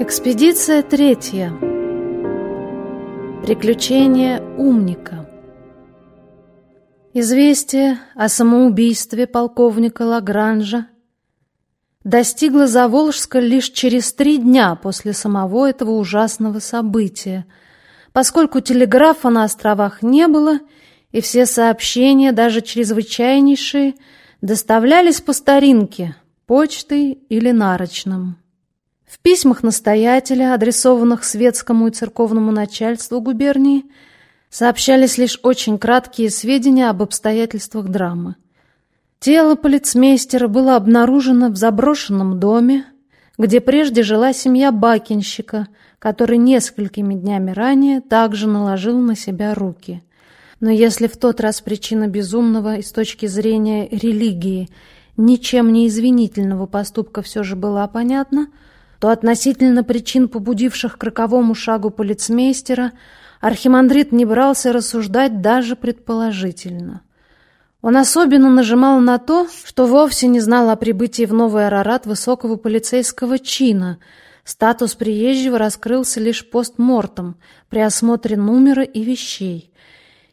Экспедиция третья. Приключения умника. Известие о самоубийстве полковника Лагранжа достигло Заволжска лишь через три дня после самого этого ужасного события, поскольку телеграфа на островах не было, и все сообщения, даже чрезвычайнейшие, доставлялись по старинке, почтой или нарочным. В письмах настоятеля, адресованных светскому и церковному начальству губернии, сообщались лишь очень краткие сведения об обстоятельствах драмы. Тело полицмейстера было обнаружено в заброшенном доме, где прежде жила семья бакинщика, который несколькими днями ранее также наложил на себя руки. Но если в тот раз причина безумного и с точки зрения религии ничем не извинительного поступка все же была понятна, то относительно причин, побудивших к роковому шагу полицмейстера, архимандрит не брался рассуждать даже предположительно. Он особенно нажимал на то, что вовсе не знал о прибытии в Новый Арарат высокого полицейского чина. Статус приезжего раскрылся лишь постмортом при осмотре номера и вещей.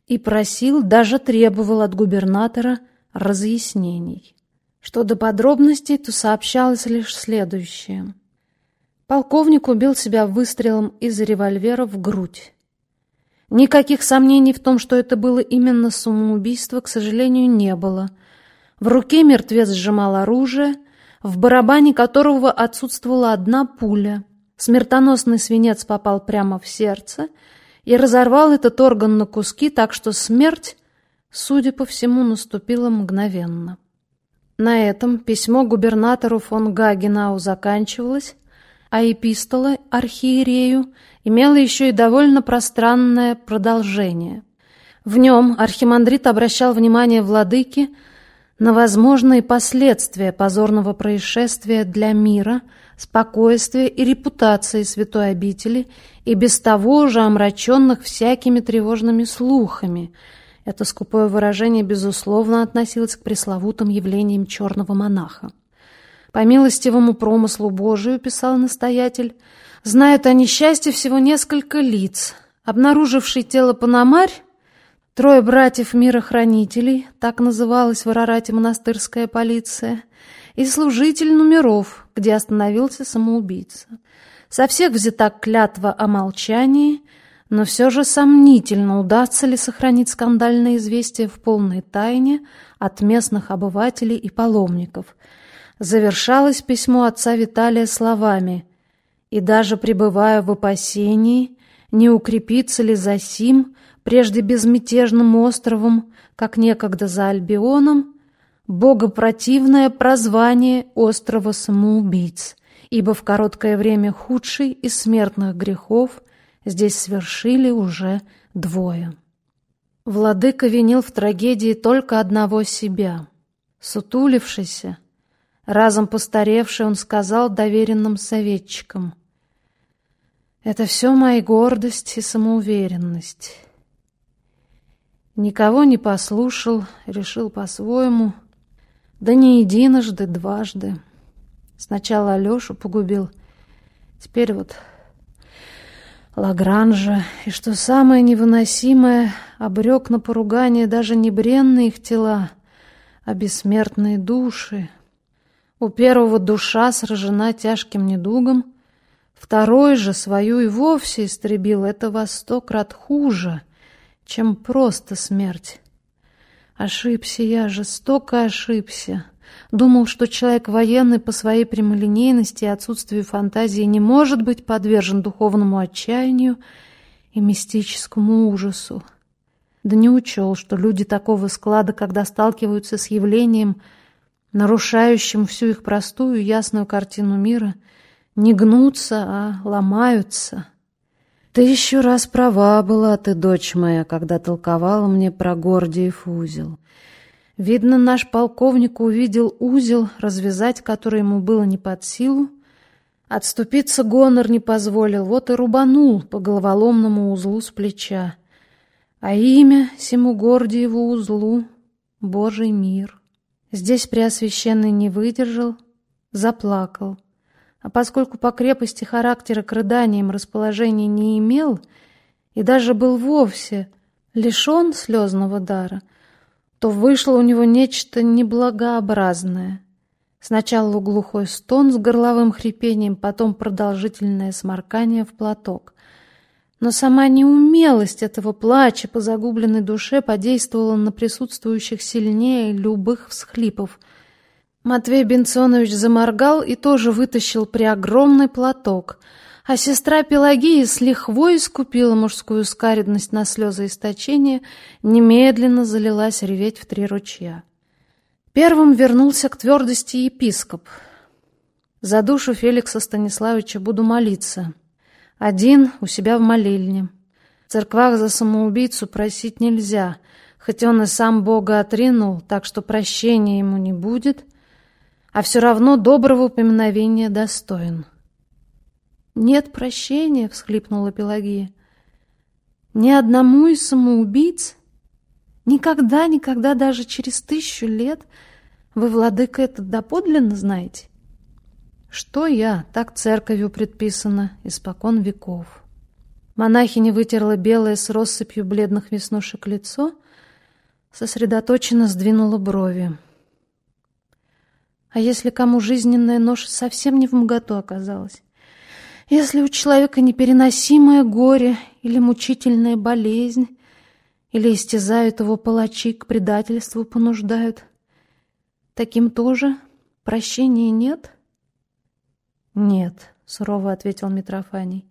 И просил, даже требовал от губернатора разъяснений. Что до подробностей, то сообщалось лишь следующее — Полковник убил себя выстрелом из револьвера в грудь. Никаких сомнений в том, что это было именно самоубийство, к сожалению, не было. В руке мертвец сжимал оружие, в барабане которого отсутствовала одна пуля. Смертоносный свинец попал прямо в сердце и разорвал этот орган на куски, так что смерть, судя по всему, наступила мгновенно. На этом письмо губернатору фон Гагенау заканчивалось, а эпистола архиерею имела еще и довольно пространное продолжение. В нем архимандрит обращал внимание владыки на возможные последствия позорного происшествия для мира, спокойствия и репутации святой обители и без того уже омраченных всякими тревожными слухами. Это скупое выражение, безусловно, относилось к пресловутым явлениям черного монаха. По милостивому промыслу Божию, писал настоятель, знают о несчастье всего несколько лиц. Обнаруживший тело Пономарь, трое братьев-мирохранителей, так называлась в Арарате монастырская полиция, и служитель номеров, где остановился самоубийца. Со всех взята клятва о молчании, но все же сомнительно, удастся ли сохранить скандальное известие в полной тайне от местных обывателей и паломников – завершалось письмо отца Виталия словами «И даже пребывая в опасении, не укрепится ли за сим, прежде безмятежным островом, как некогда за Альбионом, богопротивное прозвание острова самоубийц, ибо в короткое время худший из смертных грехов здесь свершили уже двое». Владыка винил в трагедии только одного себя. Сутулившийся, Разом постаревший, он сказал доверенным советчикам. «Это все моя гордость и самоуверенность». Никого не послушал, решил по-своему. Да не единожды, дважды. Сначала Алешу погубил, теперь вот Лагранжа. И что самое невыносимое, обрек на поругание даже не бренные их тела, а бессмертные души, у первого душа сражена тяжким недугом, второй же свою и вовсе истребил. Это во сто крат хуже, чем просто смерть. Ошибся я, жестоко ошибся. Думал, что человек военный по своей прямолинейности и отсутствию фантазии не может быть подвержен духовному отчаянию и мистическому ужасу. Да не учел, что люди такого склада, когда сталкиваются с явлением – нарушающим всю их простую ясную картину мира, не гнутся, а ломаются. Ты еще раз права была ты, дочь моя, когда толковала мне про Гордиев узел. Видно, наш полковник увидел узел, развязать который ему было не под силу, Отступиться гонор не позволил, вот и рубанул по головоломному узлу с плеча. А имя всему Гордиеву узлу — Божий мир. Здесь Преосвященный не выдержал, заплакал, А поскольку по крепости характера к рыданиям расположения не имел и даже был вовсе лишен слезного дара, то вышло у него нечто неблагообразное. Сначала глухой стон с горловым хрипением, потом продолжительное сморкание в платок. Но сама неумелость этого плача по загубленной душе подействовала на присутствующих сильнее любых всхлипов. Матвей Бенционович заморгал и тоже вытащил преогромный платок, а сестра Пелагея с лихвой искупила мужскую скаредность на слезоисточение, немедленно залилась реветь в три ручья. Первым вернулся к твердости епископ. За душу Феликса Станиславича буду молиться. Один у себя в молельне. В церквах за самоубийцу просить нельзя, хоть он и сам Бога отринул, так что прощения ему не будет, а все равно доброго упоминовения достоин. «Нет прощения», — всхлипнула Пелагия. «Ни одному из самоубийц Никогда, никогда, даже через тысячу лет вы, владыка, это доподлинно знаете? Что я, так церковью предписано, испокон веков. Монахиня вытерла белое с россыпью бледных веснушек лицо, сосредоточенно сдвинула брови. А если кому жизненная нож совсем не в моготу оказалась? Если у человека непереносимое горе или мучительная болезнь, или истязают его палачи, к предательству понуждают. Таким тоже прощения нет? Нет, сурово ответил Митрофаний.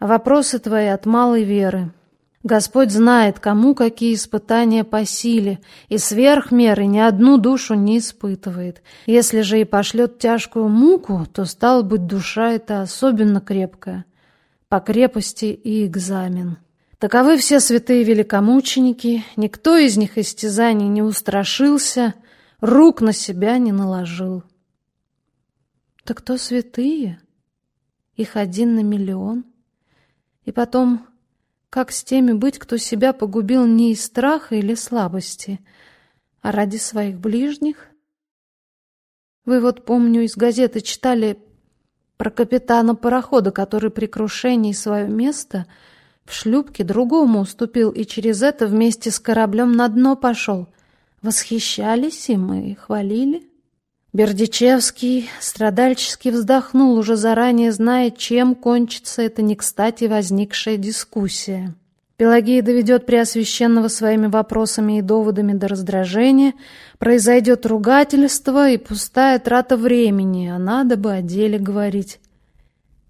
Вопросы твои от малой веры. Господь знает, кому какие испытания по силе, и сверх меры ни одну душу не испытывает. Если же и пошлет тяжкую муку, то, стал быть, душа эта особенно крепкая. По крепости и экзамен. Таковы все святые великомученики, никто из них истязаний не устрашился, рук на себя не наложил. Так кто святые? Их один на миллион. И потом, как с теми быть, кто себя погубил не из страха или слабости, а ради своих ближних? Вы вот, помню, из газеты читали про капитана парохода, который при крушении свое место — в шлюпке другому уступил и через это вместе с кораблем на дно пошел. Восхищались им и хвалили. Бердичевский страдальчески вздохнул, уже заранее зная, чем кончится эта не кстати возникшая дискуссия. Пелагея доведет Преосвященного своими вопросами и доводами до раздражения, произойдет ругательство и пустая трата времени, а надо бы о деле говорить.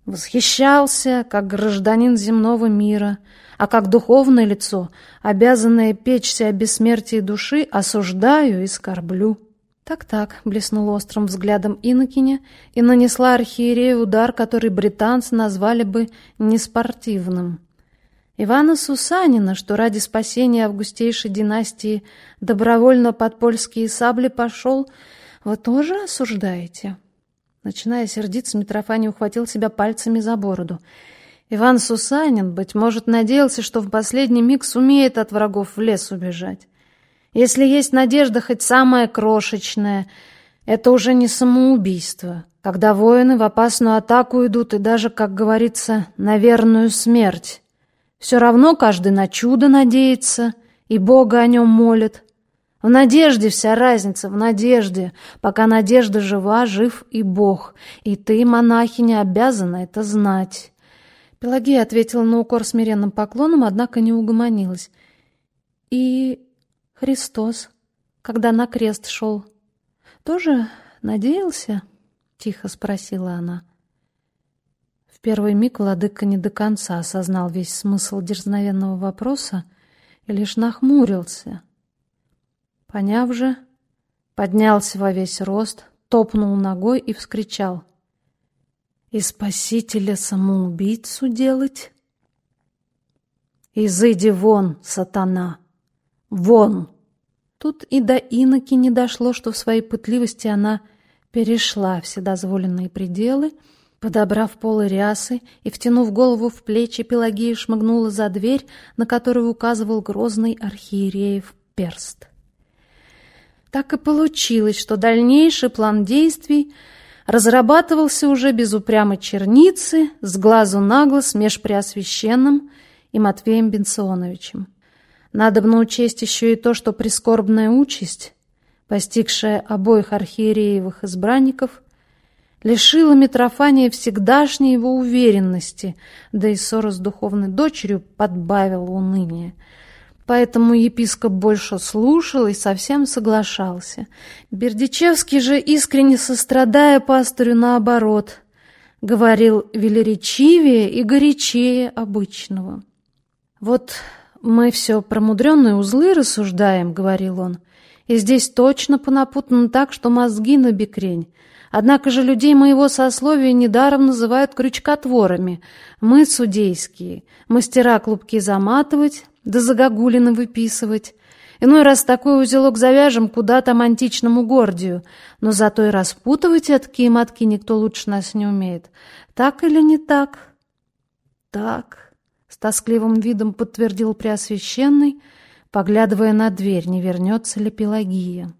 Восхищался, как гражданин земного мира, а как духовное лицо, обязанное печься о бессмертии души, осуждаю и скорблю. Так-так, блеснул острым взглядом инокиня и нанесла архиерею удар, который британцы назвали бы неспортивным. Ивана Сусанина, что ради спасения августейшей династии добровольно под польские сабли пошел, вы тоже осуждаете?» Начиная сердиться, Митрофаний ухватил себя пальцами за бороду. Иван Сусанин, быть может, надеялся, что в последний миг сумеет от врагов в лес убежать. Если есть надежда хоть самая крошечная, это уже не самоубийство, когда воины в опасную атаку идут и даже, как говорится, на верную смерть. Все равно каждый на чудо надеется и Бога о нем молит. В надежде вся разница, в надежде. Пока надежда жива, жив и Бог. И ты, монахиня, обязана это знать. Пелагея ответила на укор смиренным поклоном, однако не угомонилась. И Христос, когда на крест шел, тоже надеялся? Тихо спросила она. В первый миг владыка не до конца осознал весь смысл дерзновенного вопроса и лишь нахмурился — Поняв же, поднялся во весь рост, топнул ногой и вскричал. «И спасителя самоубийцу делать?» «Изыди вон, сатана! Вон!» Тут и до иноки не дошло, что в своей пытливости она перешла все дозволенные пределы, подобрав полы рясы и, втянув голову в плечи, Пелагея шмыгнула за дверь, на которую указывал грозный архиереев перст. Так и получилось, что дальнейший план действий разрабатывался уже без упрямой черницы, с глазу на глаз меж Преосвященным и Матвеем Бенционовичем. Надобно учесть еще и то, что прискорбная участь, постигшая обоих архиереевых избранников, лишила Митрофания всегдашней его уверенности, да и ссора с духовной дочерью подбавила уныние. Поэтому епископ больше слушал и совсем соглашался. Бердичевский же, искренне сострадая пастырю наоборот, говорил велеречивее и горячее обычного. «Вот мы все про мудреные узлы рассуждаем», — говорил он, — «и здесь точно понапутано так, что мозги на бекрень». Однако же людей моего сословия недаром называют крючкотворами. Мы судейские, мастера клубки заматывать, да загогулины выписывать. Иной раз такой узелок завяжем куда там античному гордию, но зато и распутывать эткие мотки никто лучше нас не умеет. Так или не так? Так, тоскливым видом подтвердил Преосвященный, поглядывая на дверь, не вернется ли Пелагия.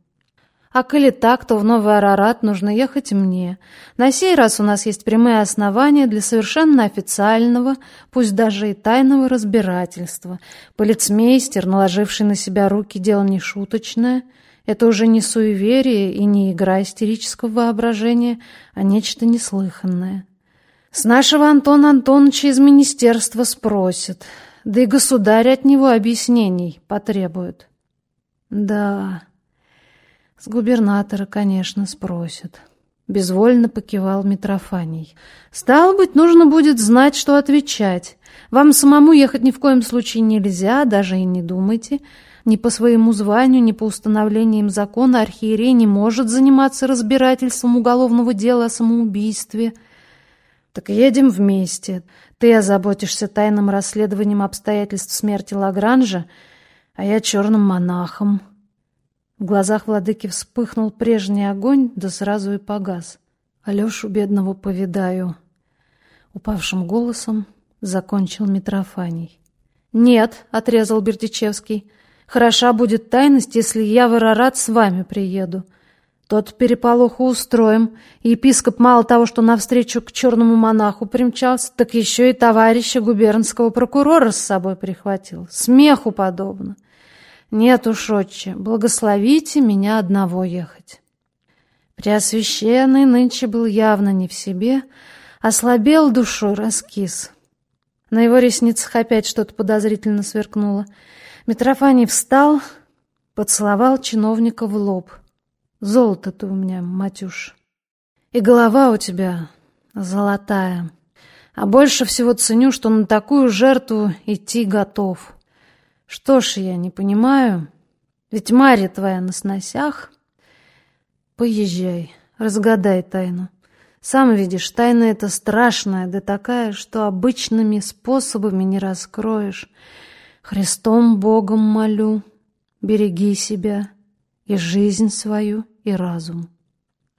А коли так, то в Новый Арарат нужно ехать мне. На сей раз у нас есть прямые основания для совершенно официального, пусть даже и тайного разбирательства. Полицмейстер, наложивший на себя руки, дело не шуточное. Это уже не суеверие и не игра истерического воображения, а нечто неслыханное. С нашего Антона Антоновича из министерства спросят, да и государь от него объяснений потребует. Да... С губернатора, конечно, спросят. Безвольно покивал Митрофаний. Стало быть, нужно будет знать, что отвечать. Вам самому ехать ни в коем случае нельзя, даже и не думайте. Ни по своему званию, ни по установлениям закона архиерей не может заниматься разбирательством уголовного дела о самоубийстве. Так едем вместе. Ты озаботишься тайным расследованием обстоятельств смерти Лагранжа, а я черным монахом. В глазах владыки вспыхнул прежний огонь, да сразу и погас. Алешу бедного повидаю. Упавшим голосом закончил Митрофаний. «Нет», — отрезал Бердичевский, — «хороша будет тайность, если я в Арарат с вами приеду. Тот переполоху устроим. Епископ мало того, что навстречу к черному монаху примчался, так еще и товарища губернского прокурора с собой прихватил. Смеху подобно. Нет уж, отче, благословите меня одного ехать. Преосвященный нынче был явно не в себе, ослабел душой, раскис. На его ресницах опять что-то подозрительно сверкнуло. Митрофаний встал, поцеловал чиновника в лоб. Золото-то у меня, матюш. И голова у тебя золотая. А больше всего ценю, что на такую жертву идти готов. Что ж, я не понимаю. Ведь Марья твоя на сносях. Поезжай, разгадай тайну. Сам видишь, тайна эта страшная, да такая, что обычными способами не раскроешь. Христом Богом молю, береги себя и жизнь свою, и разум.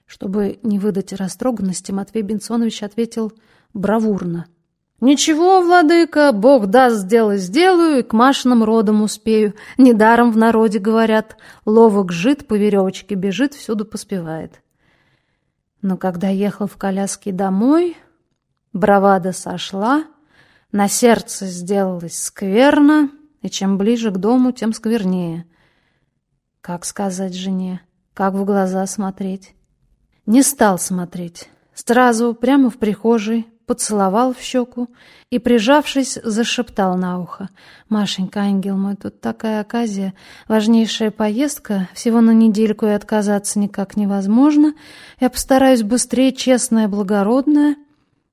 Чтобы не выдать растроганности, Матвей Бенсонович ответил бравурно. «Ничего, владыка, Бог даст, сделай сделаю, и к Машиным родам успею. Недаром в народе говорят, ловок жит, по веревочке бежит, всюду поспевает». Но когда ехал в коляске домой, бравада сошла, на сердце сделалось скверно, и чем ближе к дому, тем сквернее. Как сказать жене, как в глаза смотреть? Не стал смотреть. Сразу прямо в прихожей поцеловал в щеку и, прижавшись, зашептал на ухо. «Машенька, ангел мой, тут такая оказия, важнейшая поездка, всего на недельку и отказаться никак невозможно. Я постараюсь быстрее, честная, благородная».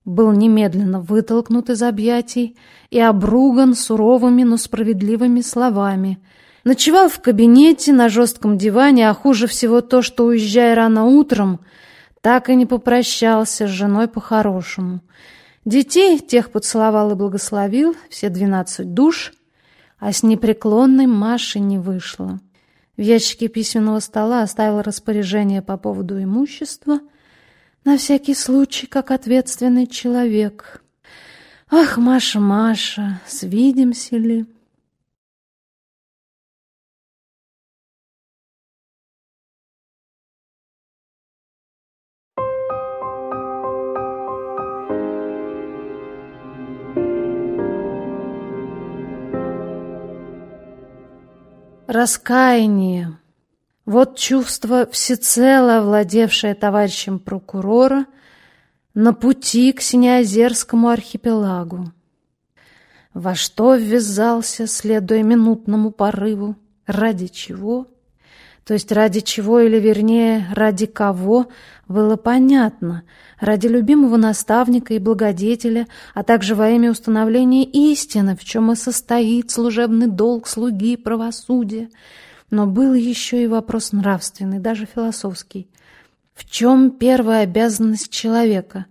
Был немедленно вытолкнут из объятий и обруган суровыми, но справедливыми словами. Ночевал в кабинете на жестком диване, а хуже всего то, что, уезжая рано утром, так и не попрощался с женой по-хорошему. Детей тех поцеловал и благословил, все двенадцать душ, а с непреклонной Машей не вышло. В ящике письменного стола оставил распоряжение по поводу имущества, на всякий случай, как ответственный человек. Ах, Маша, Маша, свидимся ли? Раскаяние. Вот чувство, всецело овладевшее товарищем прокурора на пути к Синеозерскому архипелагу. Во что ввязался, следуя минутному порыву? Ради чего? То есть ради чего, или вернее, ради кого, было понятно. Ради любимого наставника и благодетеля, а также во имя установления истины, в чем и состоит служебный долг слуги правосудия. Но был еще и вопрос нравственный, даже философский. В чем первая обязанность человека?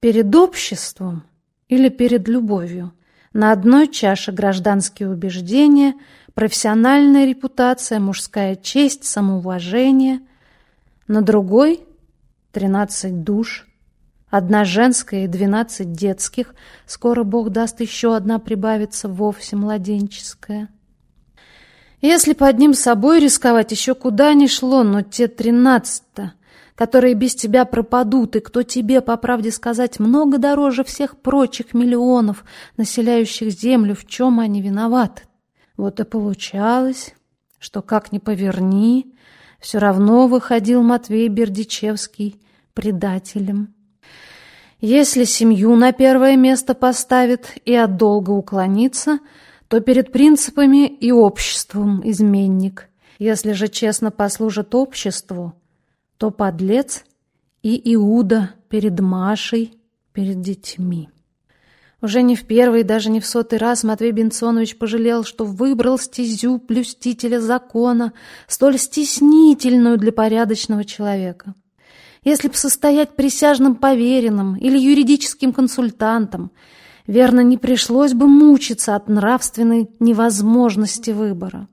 Перед обществом или перед любовью? На одной чаше гражданские убеждения, профессиональная репутация, мужская честь, самоуважение. На другой — тринадцать душ, одна женская и двенадцать детских. Скоро Бог даст еще одна прибавиться, вовсе младенческая. Если под ним собой рисковать еще куда ни шло, но те тринадцать-то которые без тебя пропадут, и кто тебе, по правде сказать, много дороже всех прочих миллионов, населяющих землю, в чем они виноваты. Вот и получалось, что как ни поверни, все равно выходил Матвей Бердичевский предателем. Если семью на первое место поставит и от долга уклонится, то перед принципами и обществом изменник. Если же честно послужит обществу, то подлец и Иуда перед Машей, перед детьми. Уже не в первый, даже не в сотый раз Матвей Бенсонович пожалел, что выбрал стезю блюстителя закона, столь стеснительную для порядочного человека. Если б состоять присяжным поверенным или юридическим консультантом, верно, не пришлось бы мучиться от нравственной невозможности выбора.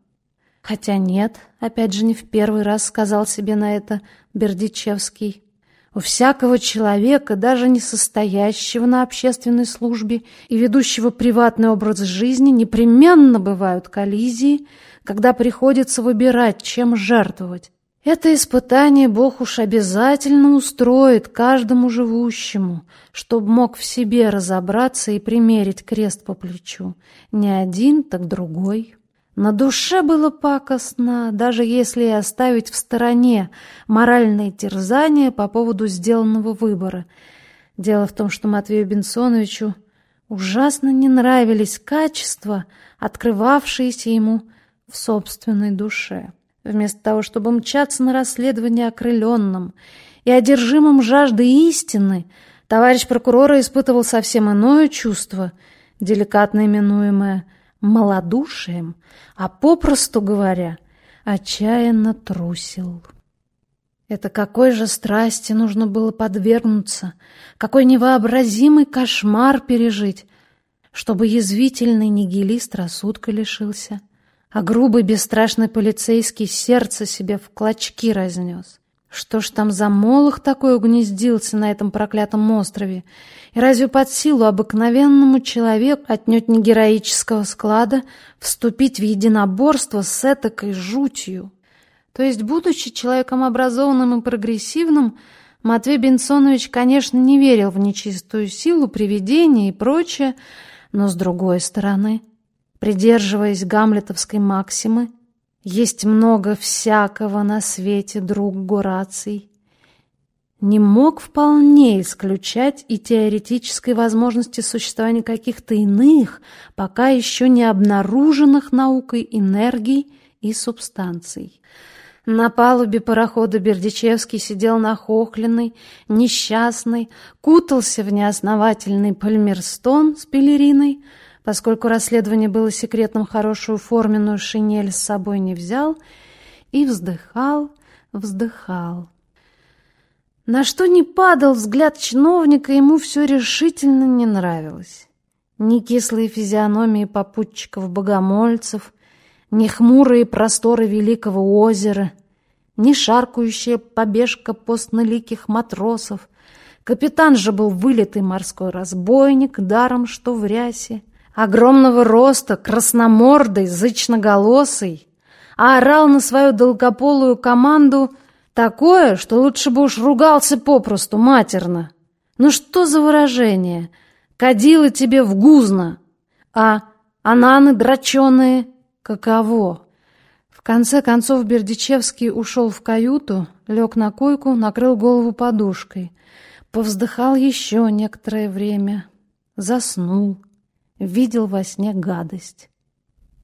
Хотя нет, опять же, не в первый раз сказал себе на это Бердичевский. У всякого человека, даже не состоящего на общественной службе и ведущего приватный образ жизни, непременно бывают коллизии, когда приходится выбирать, чем жертвовать. Это испытание Бог уж обязательно устроит каждому живущему, чтобы мог в себе разобраться и примерить крест по плечу. Не один, так другой. На душе было пакостно, даже если оставить в стороне моральные терзания по поводу сделанного выбора. Дело в том, что Матвею Бенсоновичу ужасно не нравились качества, открывавшиеся ему в собственной душе. Вместо того, чтобы мчаться на расследование окрыленным и одержимым жаждой истины, товарищ прокурора испытывал совсем иное чувство, деликатно именуемое – малодушием, а попросту говоря, отчаянно трусил. Это какой же страсти нужно было подвергнуться, какой невообразимый кошмар пережить, чтобы язвительный нигилист рассудка лишился, а грубый бесстрашный полицейский сердце себе в клочки разнес. Что ж там за молох такой угнездился на этом проклятом острове? И разве под силу обыкновенному человеку, отнюдь не героического склада, вступить в единоборство с этакой жутью? То есть, будучи человеком образованным и прогрессивным, Матвей Бенсонович, конечно, не верил в нечистую силу, привидения и прочее, но, с другой стороны, придерживаясь гамлетовской максимы, есть много всякого на свете, друг Гораций. Не мог вполне исключать и теоретической возможности существования каких-то иных, пока еще не обнаруженных наукой энергий и субстанций. На палубе парохода Бердичевский сидел нахохленный, несчастный, кутался в неосновательный пальмерстон с пелериной, Поскольку расследование было секретным, хорошую форменную шинель с собой не взял и вздыхал, вздыхал. На что не падал взгляд чиновника, ему все решительно не нравилось. Ни кислые физиономии попутчиков-богомольцев, ни хмурые просторы великого озера, ни шаркающая побежка постноликих матросов. Капитан же был вылитый морской разбойник, даром что в рясе огромного роста, красномордый, зычноголосый, а орал на свою долгополую команду такое, что лучше бы уж ругался попросту матерно. Ну что за выражение? Кадилы тебе в гузно, а ананы драченые каково? В конце концов Бердичевский ушел в каюту, лег на койку, накрыл голову подушкой. Повздыхал еще некоторое время. Заснул. Видел во сне гадость.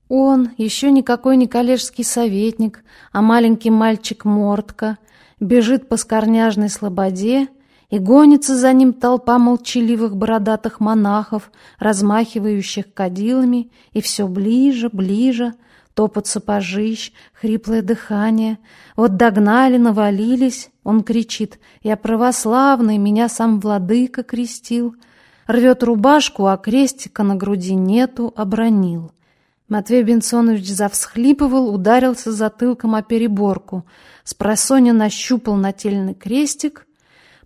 Он, еще никакой не коллежский советник, а маленький мальчик Мортка, бежит по скорняжной слободе, и гонится за ним толпа молчаливых бородатых монахов, размахивающих кадилами, и все ближе, ближе, топот сапожищ, хриплое дыхание. Вот догнали, навалились, он кричит, «Я православный, меня сам владыка крестил!» Рвет рубашку, а крестика на груди нету, обронил. Матвей Бенсонович завсхлипывал, ударился затылком о переборку, спросонья нащупал нательный крестик,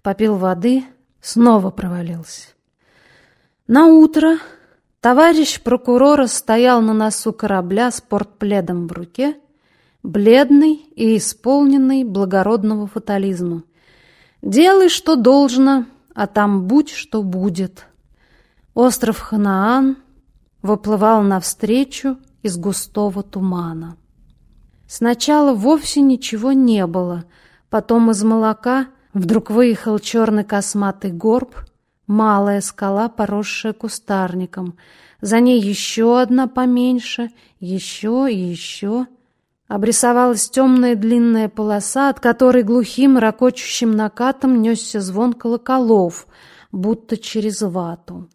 попил воды, снова провалился. На утро товарищ прокурора стоял на носу корабля с портпледом в руке, бледный и исполненный благородного фатализма. «Делай, что должно, а там будь, что будет». Остров Ханаан выплывал навстречу из густого тумана. Сначала вовсе ничего не было, потом из молока вдруг выехал черный косматый горб, малая скала, поросшая кустарником, за ней еще одна поменьше, еще и еще. Обрисовалась темная длинная полоса, от которой глухим ракочущим накатом несся звон колоколов, будто через вату.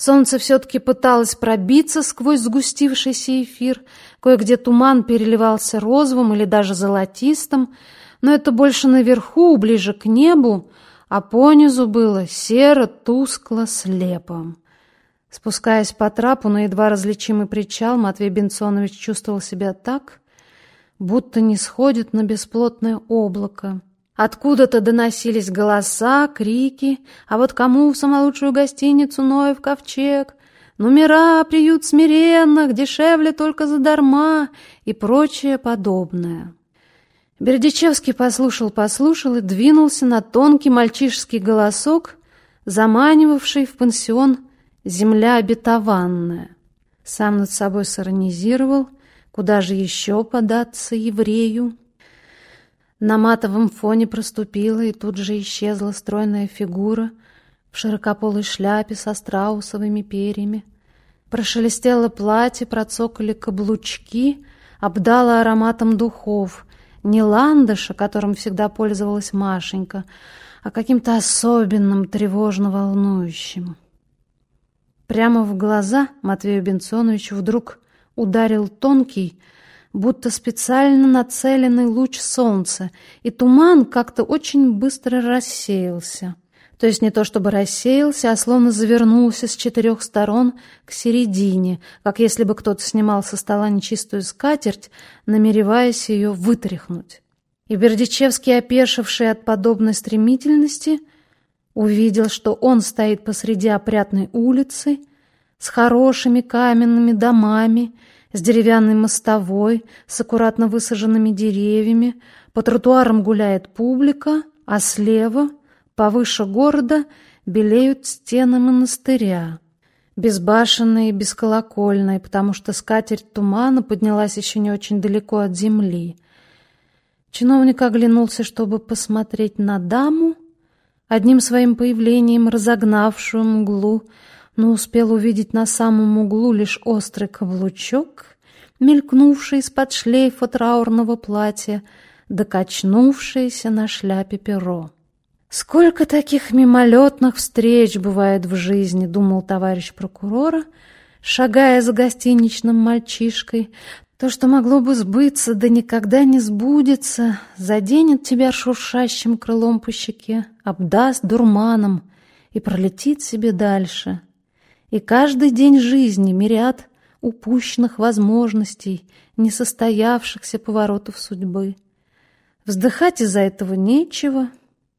Солнце все-таки пыталось пробиться сквозь сгустившийся эфир, кое-где туман переливался розовым или даже золотистым, но это больше наверху, ближе к небу, а понизу было серо, тускло, слепо. Спускаясь по трапу на едва различимый причал, Матвей Бенцонович чувствовал себя так, будто не сходит на бесплотное облако. Откуда-то доносились голоса, крики, а вот кому в самую лучшую гостиницу Ноев ковчег, номера, приют смиренных, дешевле только задарма и прочее подобное. Бердичевский послушал-послушал и двинулся на тонкий мальчишеский голосок, заманивавший в пансион «Земля обетованная». Сам над собой сиронизировал, куда же еще податься еврею. На матовом фоне проступила и тут же исчезла стройная фигура в широкополой шляпе со страусовыми перьями. Прошелестело платье, процокали каблучки, обдало ароматом духов, не ландыша, которым всегда пользовалась Машенька, а каким-то особенным, тревожно-волнующим. Прямо в глаза Матвею Бенционовичу вдруг ударил тонкий, будто специально нацеленный луч солнца, и туман как-то очень быстро рассеялся. То есть не то чтобы рассеялся, а словно завернулся с четырех сторон к середине, как если бы кто-то снимал со стола нечистую скатерть, намереваясь ее вытряхнуть. И Бердичевский, опешивший от подобной стремительности, увидел, что он стоит посреди опрятной улицы с хорошими каменными домами с деревянной мостовой, с аккуратно высаженными деревьями, по тротуарам гуляет публика, а слева, повыше города, белеют стены монастыря, безбашенные и бесколокольные, потому что скатерть тумана поднялась еще не очень далеко от земли. Чиновник оглянулся, чтобы посмотреть на даму, одним своим появлением разогнавшую мглу, но успел увидеть на самом углу лишь острый каблучок, мелькнувший из-под шлейфа траурного платья, докачнувшийся на шляпе перо. «Сколько таких мимолетных встреч бывает в жизни», — думал товарищ прокурора, шагая за гостиничным мальчишкой. «То, что могло бы сбыться, да никогда не сбудется, заденет тебя шуршащим крылом по щеке, обдаст дурманом и пролетит себе дальше, и каждый день жизни мириад упущенных возможностей, несостоявшихся поворотов судьбы. Вздыхать из-за этого нечего,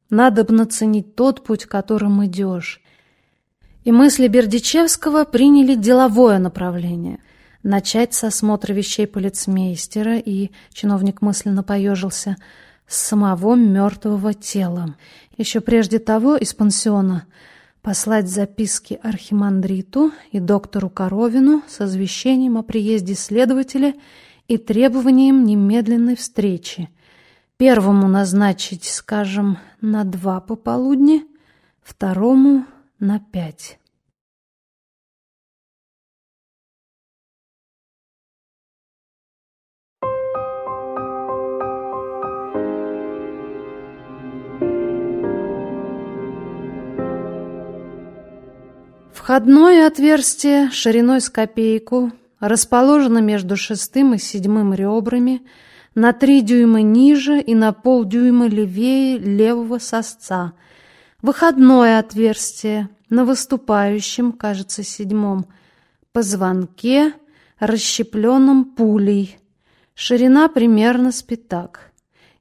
надо бы наценить тот путь, которым идешь. И мысли Бердичевского приняли деловое направление. Начать с осмотра вещей полицмейстера, и чиновник мысленно поежился, с самого мертвого тела. Еще прежде того из пансиона – послать записки архимандриту и доктору Коровину с извещением о приезде следователя и требованием немедленной встречи. Первому назначить, скажем, на два пополудни, второму — на пять. Входное отверстие шириной с копейку расположено между шестым и седьмым ребрами на три дюйма ниже и на полдюйма левее левого сосца. Выходное отверстие на выступающем, кажется, седьмом, позвонке, расщепленном пулей. Ширина примерно с пятак.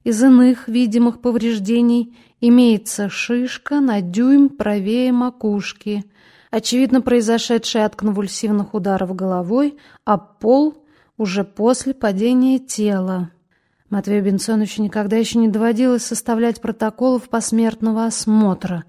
Из иных видимых повреждений имеется шишка на дюйм правее макушки – очевидно произошедшее от конвульсивных ударов головой, а пол уже после падения тела. Матвею Бенсоновичу никогда еще не доводилось составлять протоколов посмертного осмотра.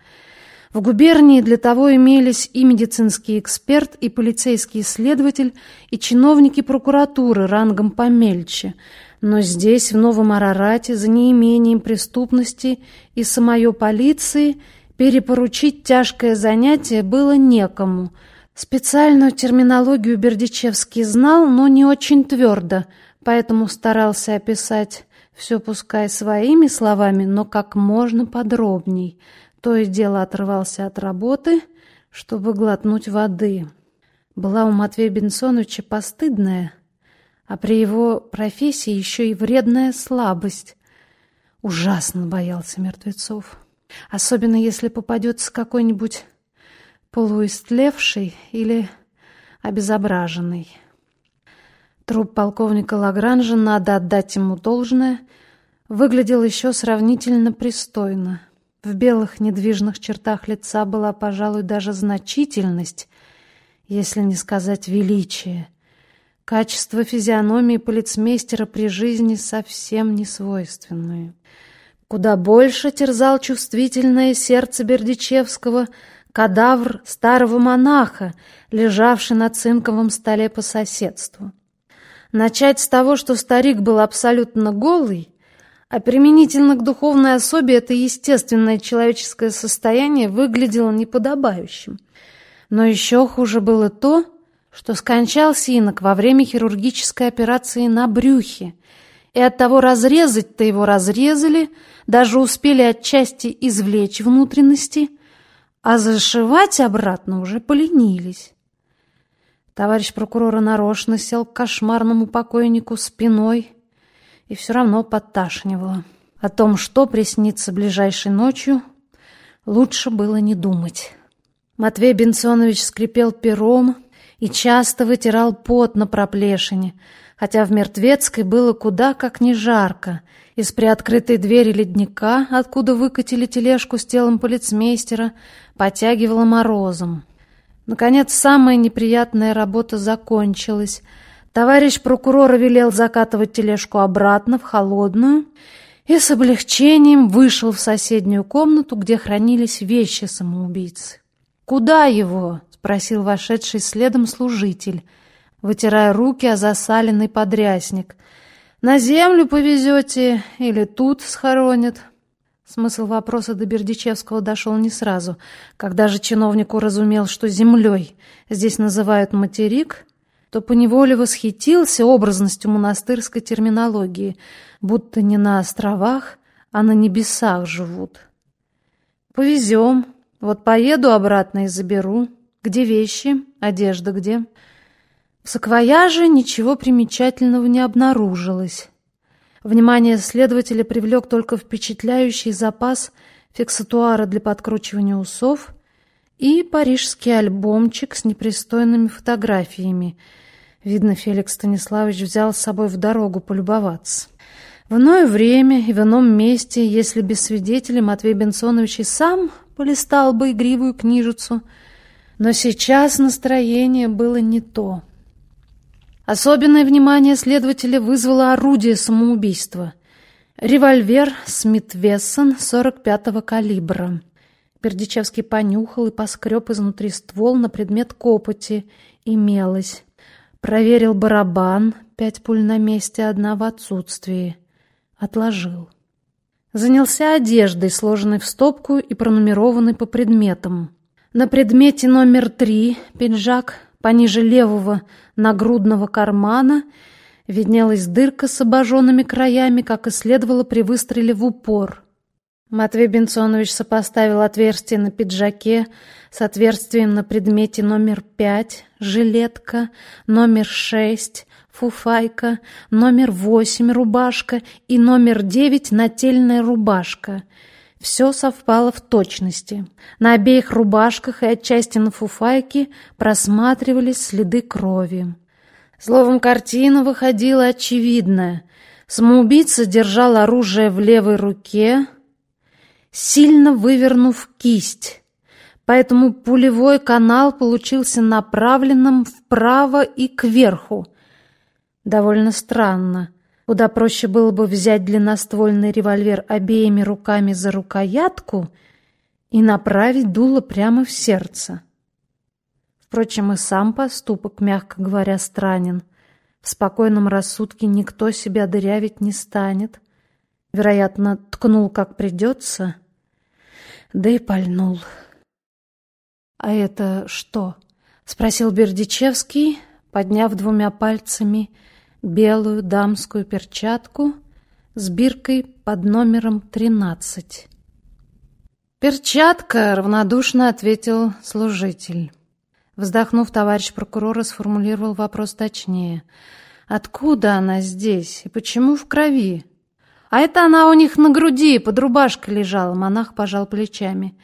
В губернии для того имелись и медицинский эксперт, и полицейский следователь, и чиновники прокуратуры рангом помельче. Но здесь, в Новом Арарате, за неимением преступности и самой полиции – Перепоручить тяжкое занятие было некому. Специальную терминологию Бердичевский знал, но не очень твердо, поэтому старался описать все пускай своими словами, но как можно подробней. То и дело отрывался от работы, чтобы глотнуть воды. Была у Матвея Бенсоновича постыдная, а при его профессии еще и вредная слабость. Ужасно боялся мертвецов. Особенно если попадется какой-нибудь полуистлевший или обезображенный. Труп полковника Лагранжа, надо отдать ему должное, выглядел еще сравнительно пристойно. В белых недвижных чертах лица была, пожалуй, даже значительность, если не сказать величие. Качество физиономии полицмейстера при жизни совсем не свойственное. Куда больше терзал чувствительное сердце Бердичевского кадавр старого монаха, лежавший на цинковом столе по соседству. Начать с того, что старик был абсолютно голый, а применительно к духовной особе это естественное человеческое состояние выглядело неподобающим. Но еще хуже было то, что скончался инок во время хирургической операции на брюхе, и оттого разрезать-то его разрезали, даже успели отчасти извлечь внутренности, а зашивать обратно уже поленились. Товарищ прокурора нарочно сел к кошмарному покойнику спиной и все равно подташнивало. О том, что приснится ближайшей ночью, лучше было не думать. Матвей Бенсонович скрипел пером и часто вытирал пот на проплешине, хотя в Мертвецкой было куда как не жарко. Из приоткрытой двери ледника, откуда выкатили тележку с телом полицмейстера, потягивало морозом. Наконец, самая неприятная работа закончилась. Товарищ прокурора велел закатывать тележку обратно в холодную и с облегчением вышел в соседнюю комнату, где хранились вещи самоубийцы. «Куда его?» — спросил вошедший следом служитель — вытирая руки о засаленный подрясник. «На землю повезете или тут схоронят?» Смысл вопроса до Бердичевского дошел не сразу. Когда же чиновник уразумел, что землей здесь называют материк, то поневоле восхитился образностью монастырской терминологии, будто не на островах, а на небесах живут. «Повезем. Вот поеду обратно и заберу. Где вещи? Одежда где?» В саквояже ничего примечательного не обнаружилось. Внимание следователя привлек только впечатляющий запас фиксатуара для подкручивания усов и парижский альбомчик с непристойными фотографиями. Видно, Феликс Станиславович взял с собой в дорогу полюбоваться. В иное время и в ином месте, если без свидетелей, Матвей Бенсонович и сам полистал бы игривую книжицу, но сейчас настроение было не то. Особенное внимание следователя вызвало орудие самоубийства. Револьвер Смит Вессон 45-го калибра. Пердичевский понюхал и поскреб изнутри ствол на предмет копоти. Имелось. Проверил барабан пять пуль на месте, одна в отсутствии. Отложил. Занялся одеждой, сложенной в стопку и пронумерованной по предметам. На предмете номер три пиджак пониже левого нагрудного кармана виднелась дырка с обожженными краями, как и следовало при выстреле в упор. Матвей Бенсонович сопоставил отверстие на пиджаке с отверстием на предмете номер пять, жилетка, номер шесть, фуфайка, номер восемь, рубашка и номер девять, нательная рубашка. Все совпало в точности. На обеих рубашках и отчасти на фуфайке просматривались следы крови. Словом, картина выходила очевидная. Самоубийца держал оружие в левой руке, сильно вывернув кисть, поэтому пулевой канал получился направленным вправо и кверху. Довольно странно. Куда проще было бы взять длинноствольный револьвер обеими руками за рукоятку и направить дуло прямо в сердце. Впрочем, и сам поступок, мягко говоря, странен. В спокойном рассудке никто себя дырявить не станет. Вероятно, ткнул как придется, да и пальнул. «А это что?» — спросил Бердичевский, подняв двумя пальцами белую дамскую перчатку с биркой под номером тринадцать. «Перчатка!» — равнодушно ответил служитель. Вздохнув, товарищ прокурора сформулировал вопрос точнее. «Откуда она здесь и почему в крови?» «А это она у них на груди, под рубашкой лежала», — монах пожал плечами.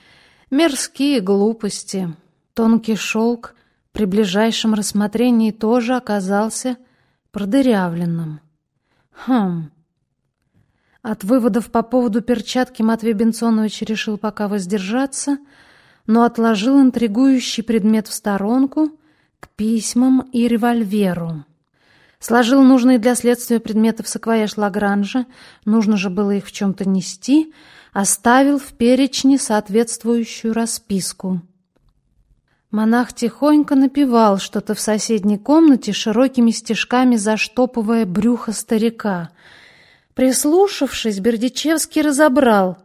«Мерзкие глупости». Тонкий шелк при ближайшем рассмотрении тоже оказался продырявленным. «Хм...» От выводов по поводу перчатки Матвей Бенсонович решил пока воздержаться — но отложил интригующий предмет в сторонку к письмам и револьверу. Сложил нужные для следствия предметы в саквояж Лагранжа, нужно же было их в чем-то нести, оставил в перечне соответствующую расписку. Монах тихонько напевал что-то в соседней комнате, широкими стежками заштопывая брюхо старика. Прислушавшись, Бердичевский разобрал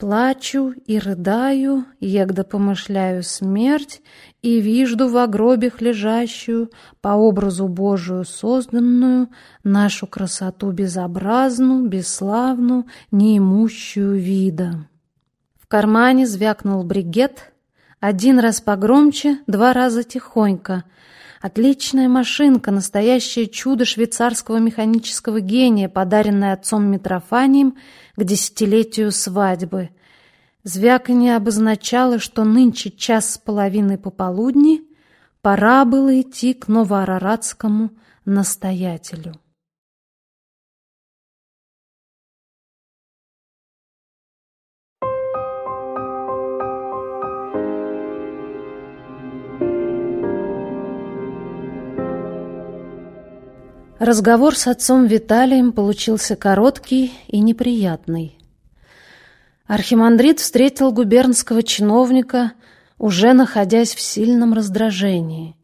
Плачу и рыдаю, егда помышляю смерть, и вижду в гробях лежащую, по образу Божию созданную, нашу красоту безобразну, бесславну, неимущую вида. В кармане звякнул бригет, один раз погромче, два раза тихонько — Отличная машинка, настоящее чудо швейцарского механического гения, подаренное отцом Митрофанием к десятилетию свадьбы. Звяканье обозначало, что нынче час с половиной пополудни пора было идти к новоараратскому настоятелю. Разговор с отцом Виталием получился короткий и неприятный. Архимандрит встретил губернского чиновника, уже находясь в сильном раздражении.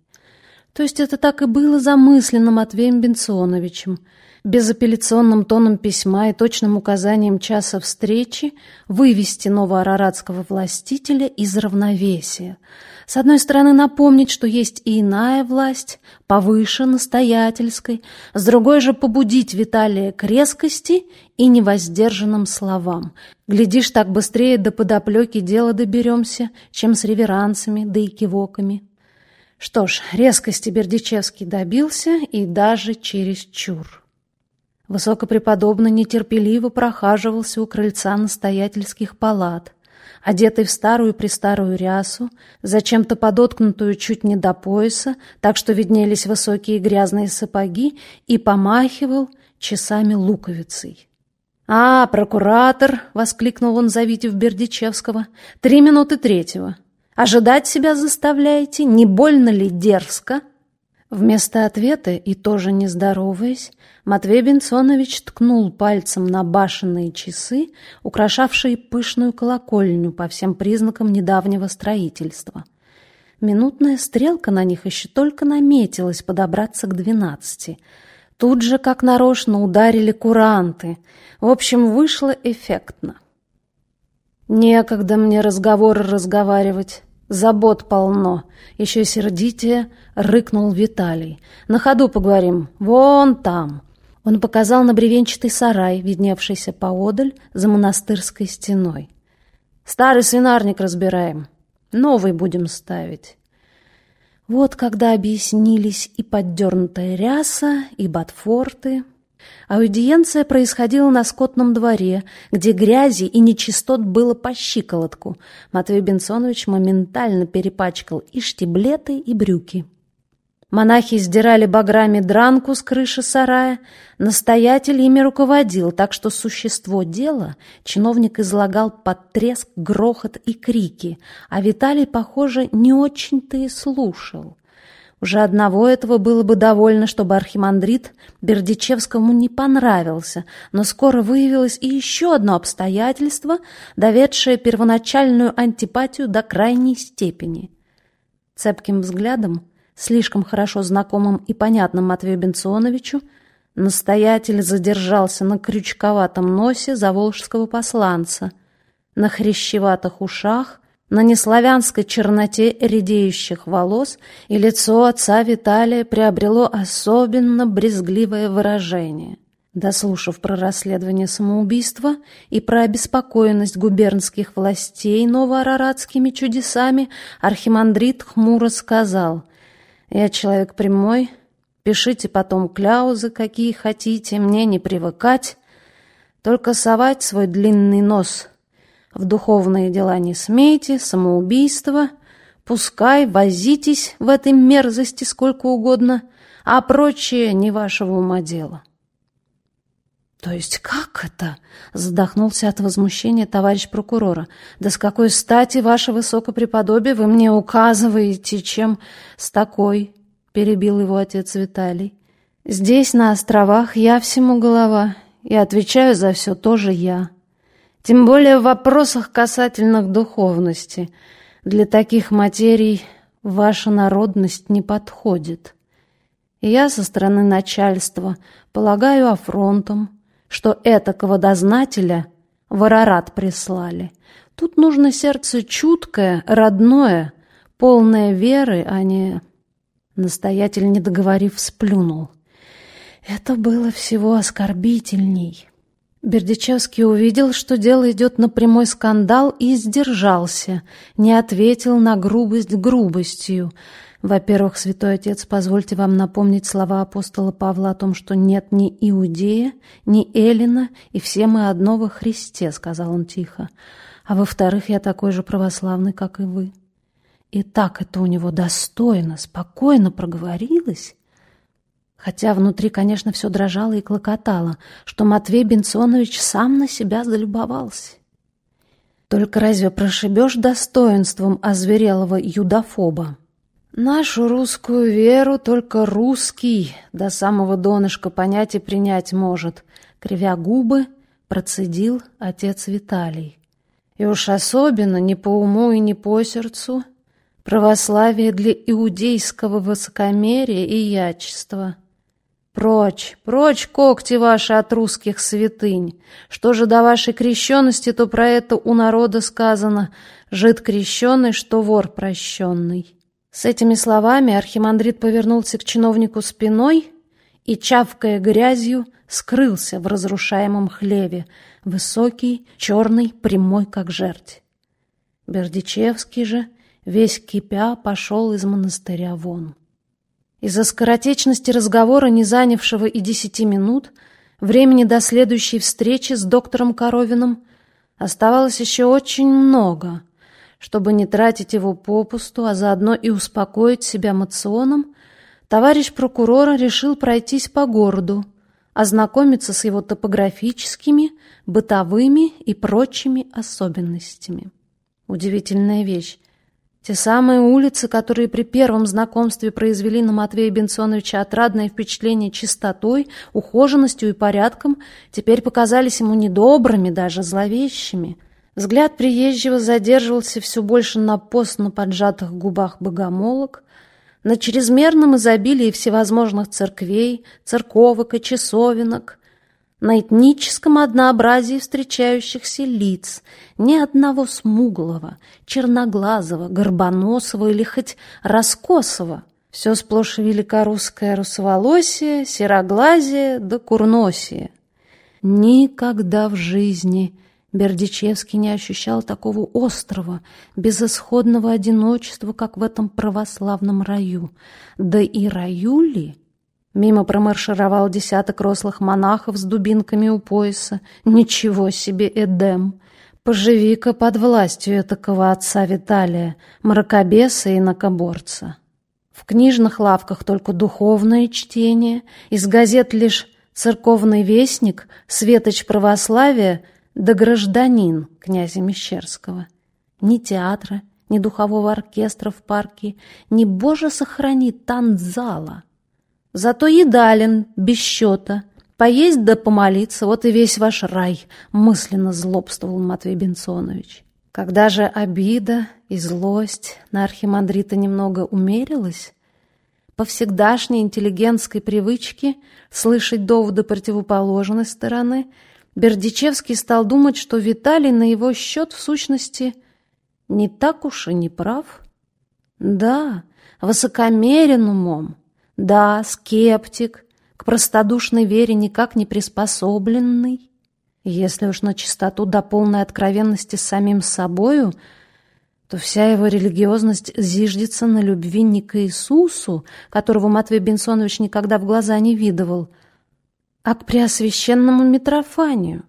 То есть это так и было замыслено Матвеем Бенционовичем, безапелляционным тоном письма и точным указанием часа встречи вывести новоараратского властителя из равновесия — с одной стороны, напомнить, что есть и иная власть, повыше настоятельской, с другой же побудить Виталия к резкости и невоздержанным словам. Глядишь, так быстрее до подоплеки дела доберемся, чем с реверансами да и кивоками. Что ж, резкости Бердичевский добился и даже чересчур. Высокопреподобно нетерпеливо прохаживался у крыльца настоятельских палат, одетый в старую-престарую рясу, зачем-то подоткнутую чуть не до пояса, так что виднелись высокие грязные сапоги, и помахивал часами луковицей. «А, прокуратор!» — воскликнул он, завидев Бердичевского. «Три минуты третьего. Ожидать себя заставляете? Не больно ли дерзко?» Вместо ответа, и тоже не здороваясь, Матвей Бенсонович ткнул пальцем на башенные часы, украшавшие пышную колокольню по всем признакам недавнего строительства. Минутная стрелка на них еще только наметилась подобраться к двенадцати. Тут же, как нарочно, ударили куранты. В общем, вышло эффектно. Некогда мне разговоры разговаривать. Забот полно. Еще сердитее рыкнул Виталий. На ходу поговорим. Вон там. Он показал на бревенчатый сарай, видневшийся поодаль за монастырской стеной. Старый свинарник разбираем. Новый будем ставить. Вот когда объяснились и поддернутая ряса, и ботфорты. Аудиенция происходила на скотном дворе, где грязи и нечистот было по щиколотку. Матвей Бенсонович моментально перепачкал и штиблеты, и брюки. Монахи сдирали баграми дранку с крыши сарая. Настоятель ими руководил, так что существо дела чиновник излагал под треск, грохот и крики, а Виталий, похоже, не очень-то и слушал. Уже одного этого было бы довольно, чтобы архимандрит Бердичевскому не понравился, но скоро выявилось и еще одно обстоятельство, доведшее первоначальную антипатию до крайней степени. Цепким взглядом слишком хорошо знакомым и понятным Матвею Бенционовичу, настоятель задержался на крючковатом носе заволжского посланца, на хрящеватых ушах, на неславянской черноте редеющих волос, и лицо отца Виталия приобрело особенно брезгливое выражение. Дослушав про расследование самоубийства и про обеспокоенность губернских властей новоараратскими чудесами, архимандрит хмуро сказал — я человек прямой. Пишите потом кляузы, какие хотите, мне не привыкать. Только совать свой длинный нос в духовные дела не смейте, самоубийство. Пускай возитесь в этой мерзости сколько угодно, а прочее не вашего ума дело. «То есть как это?» — задохнулся от возмущения товарищ прокурора. «Да с какой стати, ваше высокопреподобие, вы мне указываете, чем с такой?» — перебил его отец Виталий. «Здесь, на островах, я всему голова, и отвечаю за все тоже я. Тем более в вопросах касательных духовности. Для таких материй ваша народность не подходит. я со стороны начальства полагаю афронтом, что этакого дознателя в Арарат прислали. Тут нужно сердце чуткое, родное, полное веры, а не... Настоятель, не договорив, сплюнул. Это было всего оскорбительней. Бердичевский увидел, что дело идет на прямой скандал, и сдержался, не ответил на грубость грубостью, во-первых, святой отец, позвольте вам напомнить слова апостола Павла о том, что нет ни Иудея, ни Эллина, и все мы одно во Христе, сказал он тихо. А во-вторых, я такой же православный, как и вы. И так это у него достойно, спокойно проговорилось. Хотя внутри, конечно, все дрожало и клокотало, что Матвей Бенсонович сам на себя залюбовался. Только разве прошибешь достоинством озверелого юдофоба? Нашу русскую веру только русский до самого донышка понять и принять может, кривя губы, процедил отец Виталий. И уж особенно не по уму и не по сердцу православие для иудейского высокомерия и ячества. Прочь, прочь когти ваши от русских святынь. Что же до вашей крещенности, то про это у народа сказано «жид крещеный, что вор прощенный». С этими словами архимандрит повернулся к чиновнику спиной и, чавкая грязью, скрылся в разрушаемом хлеве, высокий, черный, прямой, как жерть. Бердичевский же, весь кипя, пошел из монастыря вон. Из-за скоротечности разговора, не занявшего и десяти минут, времени до следующей встречи с доктором Коровиным оставалось еще очень много — чтобы не тратить его попусту, а заодно и успокоить себя мационом, товарищ прокурора решил пройтись по городу, ознакомиться с его топографическими, бытовыми и прочими особенностями. Удивительная вещь. Те самые улицы, которые при первом знакомстве произвели на Матвея Бенсоновича отрадное впечатление чистотой, ухоженностью и порядком, теперь показались ему недобрыми, даже зловещими. Взгляд приезжего задерживался все больше на постно поджатых губах богомолок, на чрезмерном изобилии всевозможных церквей, церковок и часовенок, на этническом однообразии встречающихся лиц, ни одного смуглого, черноглазого, горбоносого или хоть раскосого. Все сплошь великорусское русоволосие, сероглазие да курносие. Никогда в жизни Бердичевский не ощущал такого острого, безысходного одиночества, как в этом православном раю. Да и раю ли? Мимо промаршировал десяток рослых монахов с дубинками у пояса. Ничего себе, Эдем! Поживи-ка под властью этакого отца Виталия, мракобеса и накоборца. В книжных лавках только духовное чтение, из газет лишь «Церковный вестник», «Светоч православия», да «Гражданин» князя Мещерского. Ни театра, ни духового оркестра в парке, ни, боже сохрани, танцзала. Зато едален, без счета, поесть да помолиться, вот и весь ваш рай, мысленно злобствовал Матвей Бенсонович. Когда же обида и злость на архимандрита немного умерилась, по всегдашней интеллигентской привычке слышать доводы противоположной стороны, Бердичевский стал думать, что Виталий на его счет в сущности не так уж и не прав. Да, высокомерен умом, да, скептик, к простодушной вере никак не приспособленный. Если уж на чистоту до полной откровенности с самим собою, то вся его религиозность зиждется на любви не к Иисусу, которого Матвей Бенсонович никогда в глаза не видывал, а к Преосвященному Митрофанию.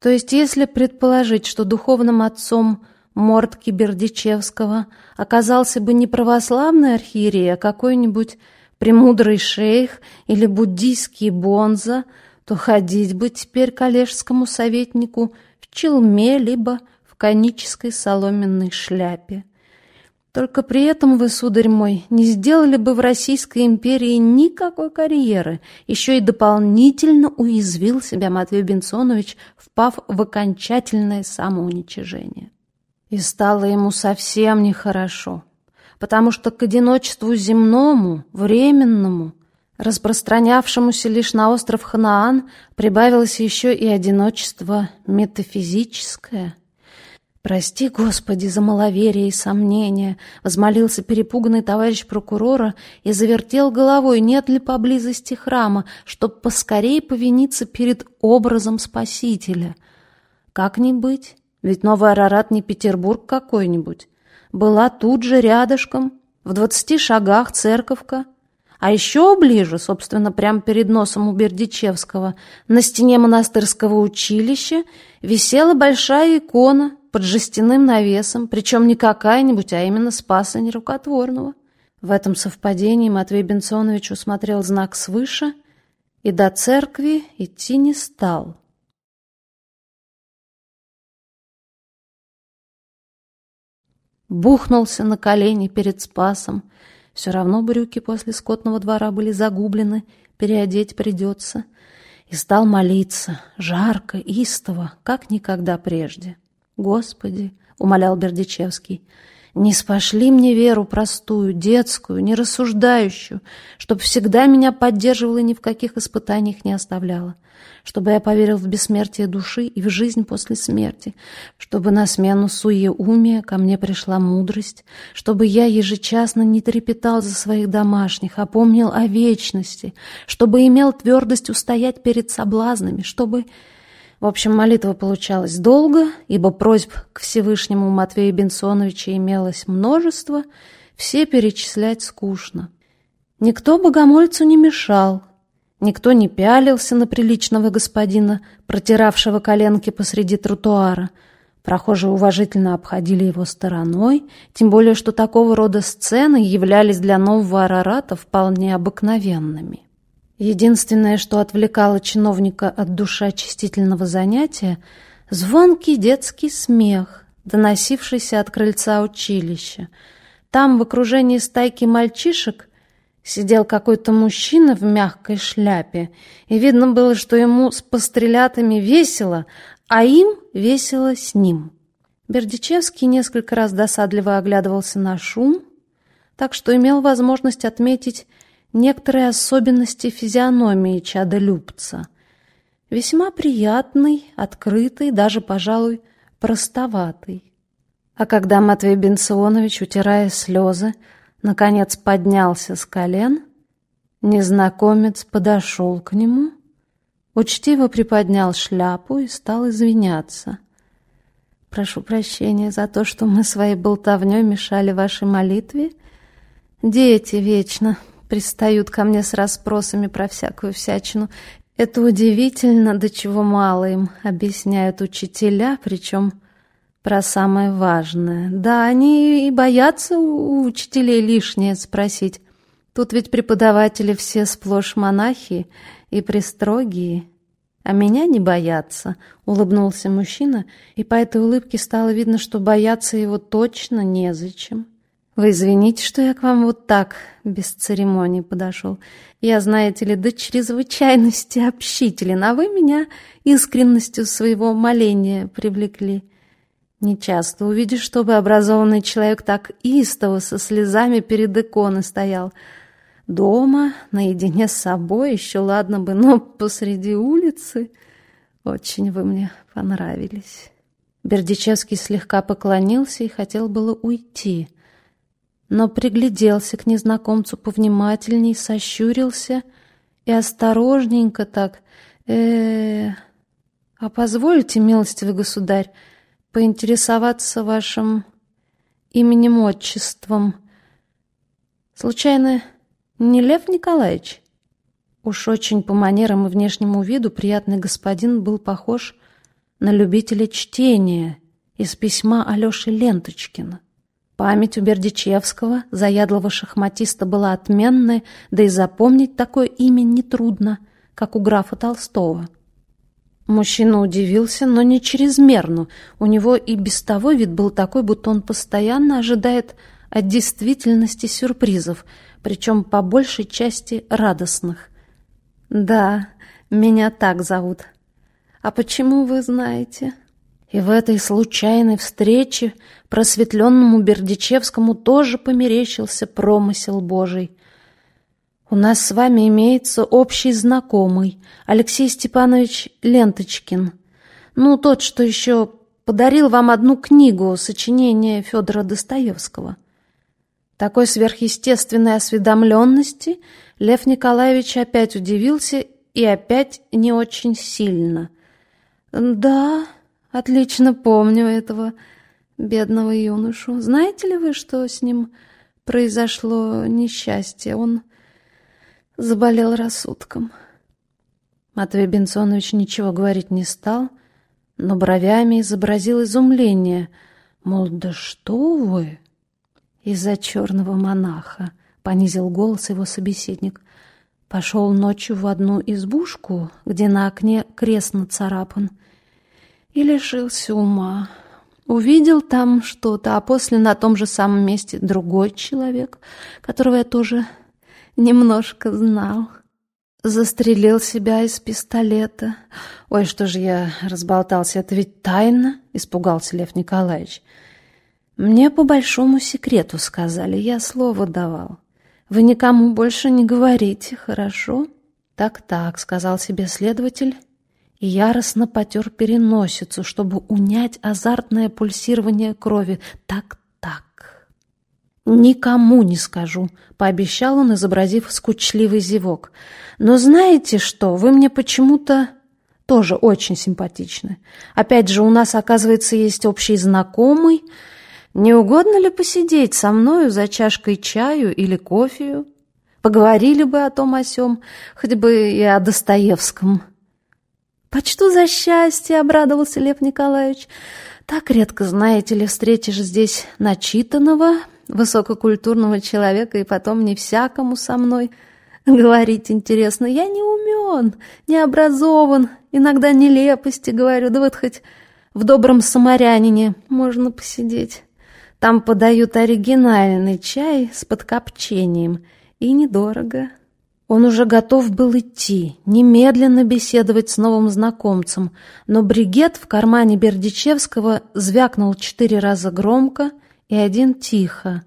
То есть, если предположить, что духовным отцом Мортки Бердичевского оказался бы не православный архиерей, а какой-нибудь премудрый шейх или буддийский бонза, то ходить бы теперь коллежскому советнику в челме либо в конической соломенной шляпе. Только при этом вы, сударь мой, не сделали бы в Российской империи никакой карьеры, еще и дополнительно уязвил себя Матвей Бенсонович, впав в окончательное самоуничижение. И стало ему совсем нехорошо потому что к одиночеству земному, временному, распространявшемуся лишь на остров Ханаан, прибавилось еще и одиночество метафизическое. «Прости, Господи, за маловерие и сомнения», — возмолился перепуганный товарищ прокурора и завертел головой, нет ли поблизости храма, чтоб поскорее повиниться перед образом Спасителя. «Как не быть? Ведь Новый Арарат не Петербург какой-нибудь была тут же рядышком, в двадцати шагах церковка, а еще ближе, собственно, прямо перед носом у Бердичевского, на стене монастырского училища висела большая икона под жестяным навесом, причем не какая-нибудь, а именно Спаса Нерукотворного. В этом совпадении Матвей Бенсонович усмотрел знак свыше и до церкви идти не стал. Бухнулся на колени перед Спасом. Все равно брюки после скотного двора были загублены, переодеть придется. И стал молиться, жарко, истово, как никогда прежде. «Господи!» — умолял Бердичевский — не спошли мне веру простую, детскую, нерассуждающую, чтобы всегда меня поддерживала и ни в каких испытаниях не оставляла, чтобы я поверил в бессмертие души и в жизнь после смерти, чтобы на смену суеумия ко мне пришла мудрость, чтобы я ежечасно не трепетал за своих домашних, а помнил о вечности, чтобы имел твердость устоять перед соблазнами, чтобы... В общем, молитва получалась долго, ибо просьб к Всевышнему Матвея Бенсоновича имелось множество, все перечислять скучно. Никто богомольцу не мешал, никто не пялился на приличного господина, протиравшего коленки посреди тротуара. Прохожие уважительно обходили его стороной, тем более, что такого рода сцены являлись для нового Арарата вполне обыкновенными. Единственное, что отвлекало чиновника от душеочистительного занятия, звонкий детский смех, доносившийся от крыльца училища. Там, в окружении стайки мальчишек, сидел какой-то мужчина в мягкой шляпе, и видно было, что ему с пострелятами весело, а им весело с ним. Бердичевский несколько раз досадливо оглядывался на шум, так что имел возможность отметить некоторые особенности физиономии чадолюбца. Весьма приятный, открытый, даже, пожалуй, простоватый. А когда Матвей Бенционович, утирая слезы, наконец поднялся с колен, незнакомец подошел к нему, учтиво приподнял шляпу и стал извиняться. «Прошу прощения за то, что мы своей болтовней мешали вашей молитве. Дети вечно пристают ко мне с расспросами про всякую всячину. Это удивительно, до чего мало им объясняют учителя, причем про самое важное. Да, они и боятся у учителей лишнее спросить. Тут ведь преподаватели все сплошь монахи и пристрогие. А меня не боятся, улыбнулся мужчина, и по этой улыбке стало видно, что бояться его точно незачем. Вы извините, что я к вам вот так, без церемонии подошел. Я, знаете ли, до чрезвычайности общителен, а вы меня искренностью своего моления привлекли. Нечасто увидишь, чтобы образованный человек так истово со слезами перед иконой стоял. Дома, наедине с собой, еще ладно бы, но посреди улицы очень вы мне понравились. Бердичевский слегка поклонился и хотел было уйти — но пригляделся к незнакомцу повнимательней, сощурился и осторожненько так, э, а позвольте, милостивый государь, поинтересоваться вашим именем, отчеством. Случайно не Лев Николаевич? Уж очень по манерам и внешнему виду приятный господин был похож на любителя чтения из письма Алёши Ленточкина. Память у Бердичевского, заядлого шахматиста, была отменная, да и запомнить такое имя нетрудно, как у графа Толстого. Мужчина удивился, но не чрезмерно. У него и без того вид был такой, будто он постоянно ожидает от действительности сюрпризов, причем по большей части радостных. «Да, меня так зовут. А почему вы знаете?» И в этой случайной встрече просветленному Бердичевскому тоже померещился промысел Божий. У нас с вами имеется общий знакомый, Алексей Степанович Ленточкин. Ну, тот, что еще подарил вам одну книгу сочинения Федора Достоевского. Такой сверхъестественной осведомленности Лев Николаевич опять удивился и опять не очень сильно. «Да», Отлично помню этого бедного юношу. Знаете ли вы, что с ним произошло несчастье? Он заболел рассудком. Матвей Бенсонович ничего говорить не стал, но бровями изобразил изумление, мол, да что вы? Из-за черного монаха, понизил голос его собеседник, пошел ночью в одну избушку, где на окне крест нацарапан, и лишился ума. Увидел там что-то, а после на том же самом месте другой человек, которого я тоже немножко знал. Застрелил себя из пистолета. Ой, что же я разболтался, это ведь тайна, испугался Лев Николаевич. Мне по большому секрету сказали, я слово давал. Вы никому больше не говорите, хорошо? Так-так, сказал себе следователь и яростно потер переносицу, чтобы унять азартное пульсирование крови. Так-так. «Никому не скажу», — пообещал он, изобразив скучливый зевок. «Но знаете что, вы мне почему-то тоже очень симпатичны. Опять же, у нас, оказывается, есть общий знакомый. Не угодно ли посидеть со мною за чашкой чаю или кофею? Поговорили бы о том о сём, хоть бы и о Достоевском». «Почту за счастье!» — обрадовался Лев Николаевич. «Так редко, знаете ли, встретишь здесь начитанного, высококультурного человека, и потом не всякому со мной говорить интересно. Я не умен, не образован, иногда нелепости говорю, да вот хоть в добром самарянине можно посидеть. Там подают оригинальный чай с подкопчением, и недорого». Он уже готов был идти, немедленно беседовать с новым знакомцем, но бригет в кармане Бердичевского звякнул четыре раза громко и один тихо.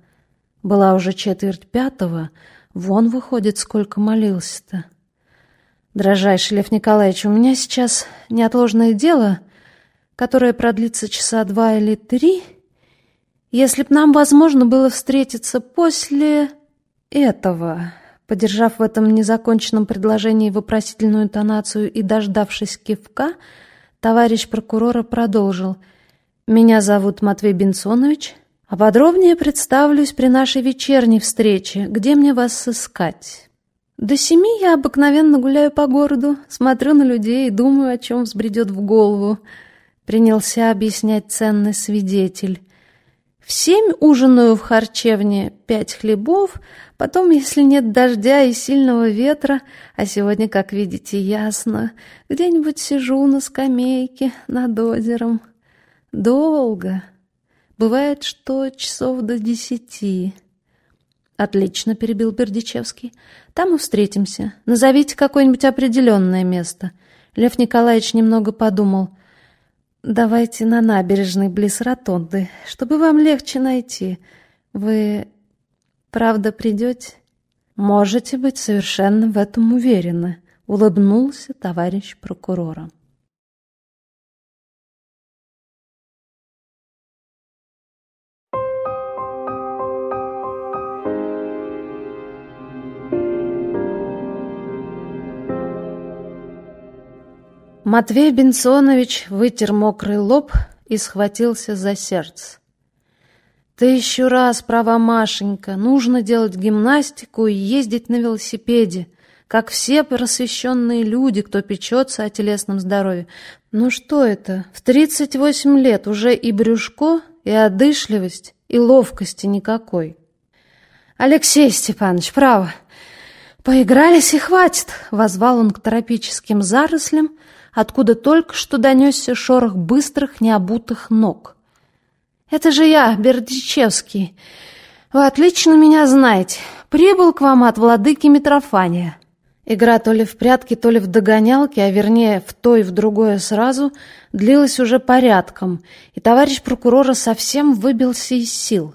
Была уже четверть пятого, вон выходит, сколько молился-то. Дрожайший Лев Николаевич, у меня сейчас неотложное дело, которое продлится часа два или три. Если б нам возможно было встретиться после этого, подержав в этом незаконченном предложении вопросительную интонацию и дождавшись кивка, товарищ прокурора продолжил. «Меня зовут Матвей Бенсонович, а подробнее представлюсь при нашей вечерней встрече, где мне вас сыскать. До семи я обыкновенно гуляю по городу, смотрю на людей и думаю, о чем взбредет в голову. Принялся объяснять ценный свидетель. В семь ужинаю в харчевне пять хлебов, потом, если нет дождя и сильного ветра, а сегодня, как видите, ясно, где-нибудь сижу на скамейке над озером. Долго, Бывает, что часов до десяти. Отлично, перебил Бердичевский. Там и встретимся. Назовите какое-нибудь определенное место. Лев Николаевич немного подумал. Давайте на набережной близ ротонды, чтобы вам легче найти. Вы правда придете? Можете быть совершенно в этом уверены, улыбнулся товарищ прокурора. Матвей Бенсонович вытер мокрый лоб и схватился за сердце. «Ты еще раз права, Машенька. Нужно делать гимнастику и ездить на велосипеде, как все просвещенные люди, кто печется о телесном здоровье. Ну что это, в 38 лет уже и брюшко, и одышливость, и ловкости никакой». «Алексей Степанович, право, поигрались и хватит», — возвал он к тропическим зарослям, откуда только что донесся шорох быстрых, необутых ног. «Это же я, Бердичевский. Вы отлично меня знаете. Прибыл к вам от владыки Митрофания». Игра то ли в прятки, то ли в догонялки, а вернее в то и в другое сразу, длилась уже порядком, и товарищ прокурора совсем выбился из сил.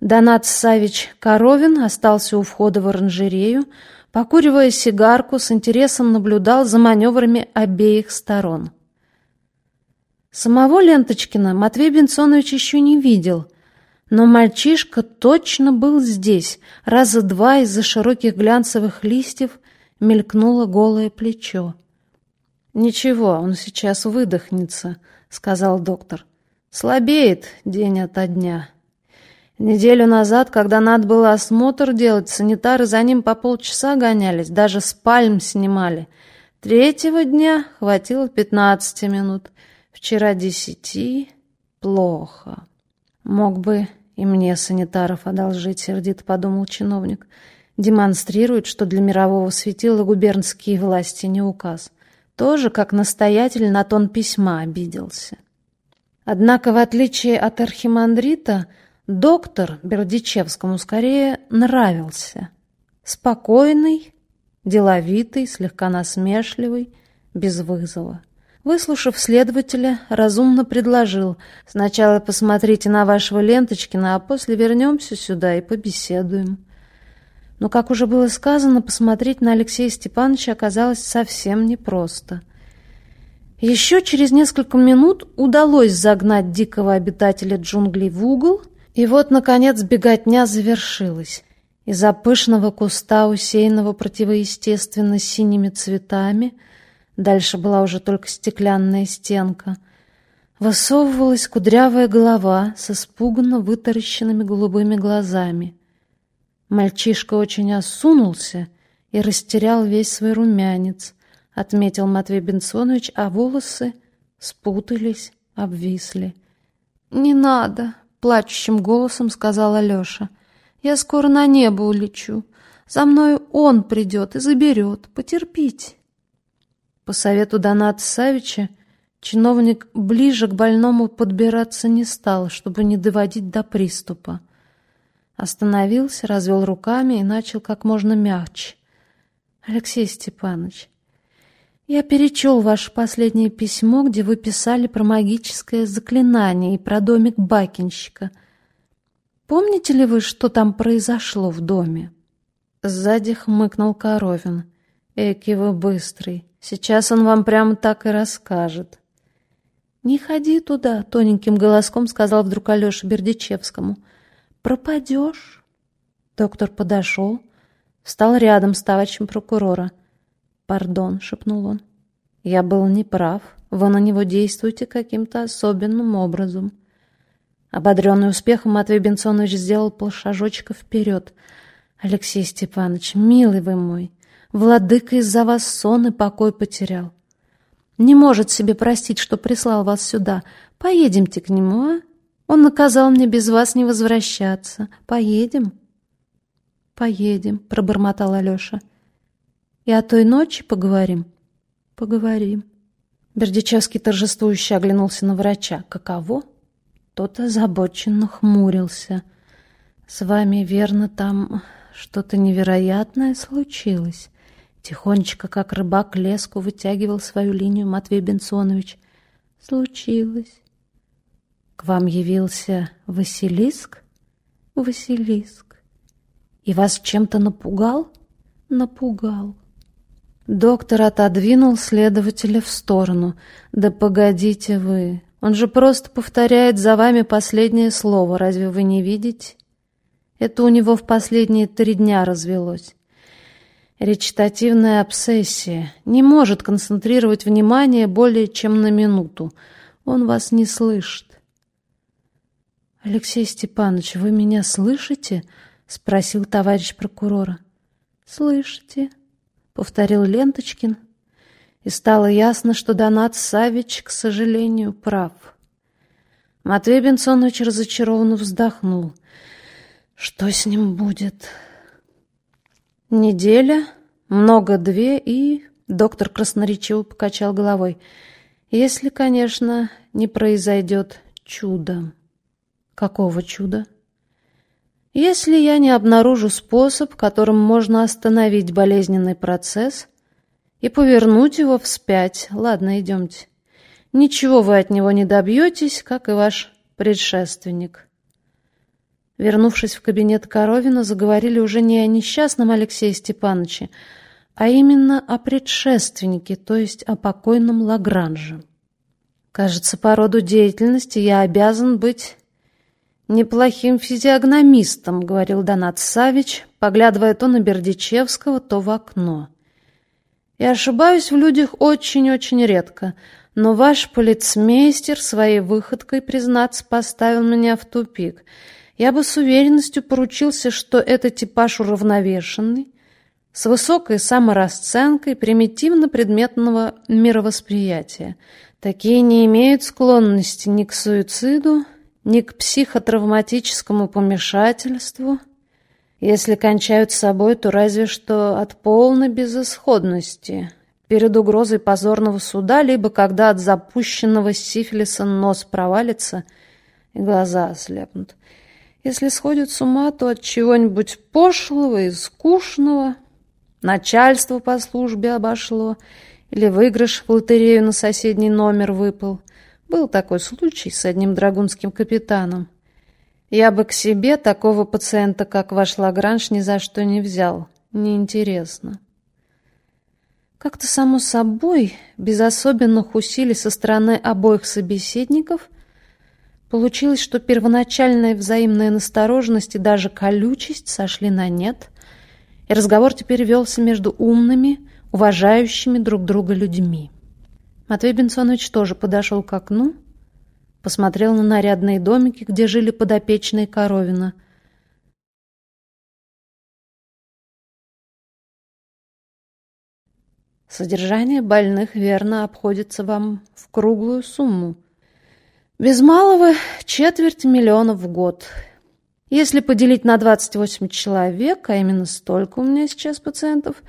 Донат Савич Коровин остался у входа в оранжерею, покуривая сигарку, с интересом наблюдал за маневрами обеих сторон. Самого Ленточкина Матвей Бенсонович еще не видел, но мальчишка точно был здесь. Раза два из-за широких глянцевых листьев мелькнуло голое плечо. «Ничего, он сейчас выдохнется», — сказал доктор. «Слабеет день ото дня». Неделю назад, когда надо было осмотр делать, санитары за ним по полчаса гонялись, даже с пальм снимали. Третьего дня хватило пятнадцати минут. Вчера десяти. Плохо. Мог бы и мне санитаров одолжить, сердито подумал чиновник. Демонстрирует, что для мирового светила губернские власти не указ. Тоже, как настоятель, на тон письма обиделся. Однако, в отличие от архимандрита, Доктор Бердичевскому скорее нравился. Спокойный, деловитый, слегка насмешливый, без вызова. Выслушав следователя, разумно предложил «Сначала посмотрите на вашего Ленточкина, а после вернемся сюда и побеседуем». Но, как уже было сказано, посмотреть на Алексея Степановича оказалось совсем непросто. Еще через несколько минут удалось загнать дикого обитателя джунглей в угол и вот, наконец, беготня завершилась. Из-за пышного куста, усеянного противоестественно синими цветами, дальше была уже только стеклянная стенка, высовывалась кудрявая голова с испуганно вытаращенными голубыми глазами. Мальчишка очень осунулся и растерял весь свой румянец, отметил Матвей Бенсонович, а волосы спутались, обвисли. «Не надо!» Плачущим голосом сказала Лёша. «Я скоро на небо улечу. За мною он придет и заберет. Потерпите». По совету Доната Савича чиновник ближе к больному подбираться не стал, чтобы не доводить до приступа. Остановился, развел руками и начал как можно мягче. «Алексей Степанович, я перечел ваше последнее письмо, где вы писали про магическое заклинание и про домик бакинщика. Помните ли вы, что там произошло в доме?» Сзади хмыкнул Коровин. «Эки вы быстрый. Сейчас он вам прямо так и расскажет». «Не ходи туда», — тоненьким голоском сказал вдруг Алёша Бердичевскому. «Пропадешь». Доктор подошел, встал рядом с товарищем прокурора. «Пардон», — шепнул он. «Я был неправ. Вы на него действуете каким-то особенным образом». Ободренный успехом, Матвей Бенсонович сделал полшажочка вперед. «Алексей Степанович, милый вы мой, владыка из-за вас сон и покой потерял. Не может себе простить, что прислал вас сюда. Поедемте к нему, а? Он наказал мне без вас не возвращаться. Поедем?» «Поедем», — пробормотал Алеша. «И о той ночи поговорим?» «Поговорим». Бердичевский торжествующе оглянулся на врача. «Каково?» Тот озабоченно хмурился. «С вами, верно, там что-то невероятное случилось?» Тихонечко, как рыбак, леску вытягивал свою линию Матвей Бенсонович. «Случилось». «К вам явился Василиск?» «Василиск». «И вас чем-то напугал?» «Напугал». Доктор отодвинул следователя в сторону. «Да погодите вы, он же просто повторяет за вами последнее слово, разве вы не видите? Это у него в последние три дня развелось. Речитативная обсессия не может концентрировать внимание более чем на минуту. Он вас не слышит. «Алексей Степанович, вы меня слышите?» — спросил товарищ прокурора. «Слышите?» — повторил Ленточкин и стало ясно, что Донат Савич, к сожалению, прав. Матвей Бенсонович разочарованно вздохнул. Что с ним будет? Неделя, много две и... Доктор красноречиво покачал головой. Если, конечно, не произойдет чудо. Какого чуда? Если я не обнаружу способ, которым можно остановить болезненный процесс, и повернуть его вспять. Ладно, идемте. Ничего вы от него не добьетесь, как и ваш предшественник. Вернувшись в кабинет Коровина, заговорили уже не о несчастном Алексее Степановиче, а именно о предшественнике, то есть о покойном Лагранже. Кажется, по роду деятельности я обязан быть неплохим физиогномистом, говорил Донат Савич, поглядывая то на Бердичевского, то в окно. Я ошибаюсь в людях очень-очень редко, но ваш полицмейстер своей выходкой, признаться, поставил меня в тупик. Я бы с уверенностью поручился, что это типаж уравновешенный, с высокой саморасценкой примитивно-предметного мировосприятия. Такие не имеют склонности ни к суициду, ни к психотравматическому помешательству – если кончают с собой, то разве что от полной безысходности, перед угрозой позорного суда, либо когда от запущенного сифилиса нос провалится и глаза ослепнут. Если сходят с ума, то от чего-нибудь пошлого и скучного, начальство по службе обошло, или выигрыш в лотерею на соседний номер выпал. Был такой случай с одним драгунским капитаном. Я бы к себе такого пациента, как ваш Лагранж, ни за что не взял. Неинтересно. Как-то само собой, без особенных усилий со стороны обоих собеседников, получилось, что первоначальная взаимная настороженность и даже колючесть сошли на нет, и разговор теперь велся между умными, уважающими друг друга людьми. Матвей Бенсонович тоже подошел к окну, посмотрел на нарядные домики, где жили подопечные Коровина. Содержание больных верно обходится вам в круглую сумму. Без малого четверть миллиона в год. Если поделить на 28 человек, а именно столько у меня сейчас пациентов,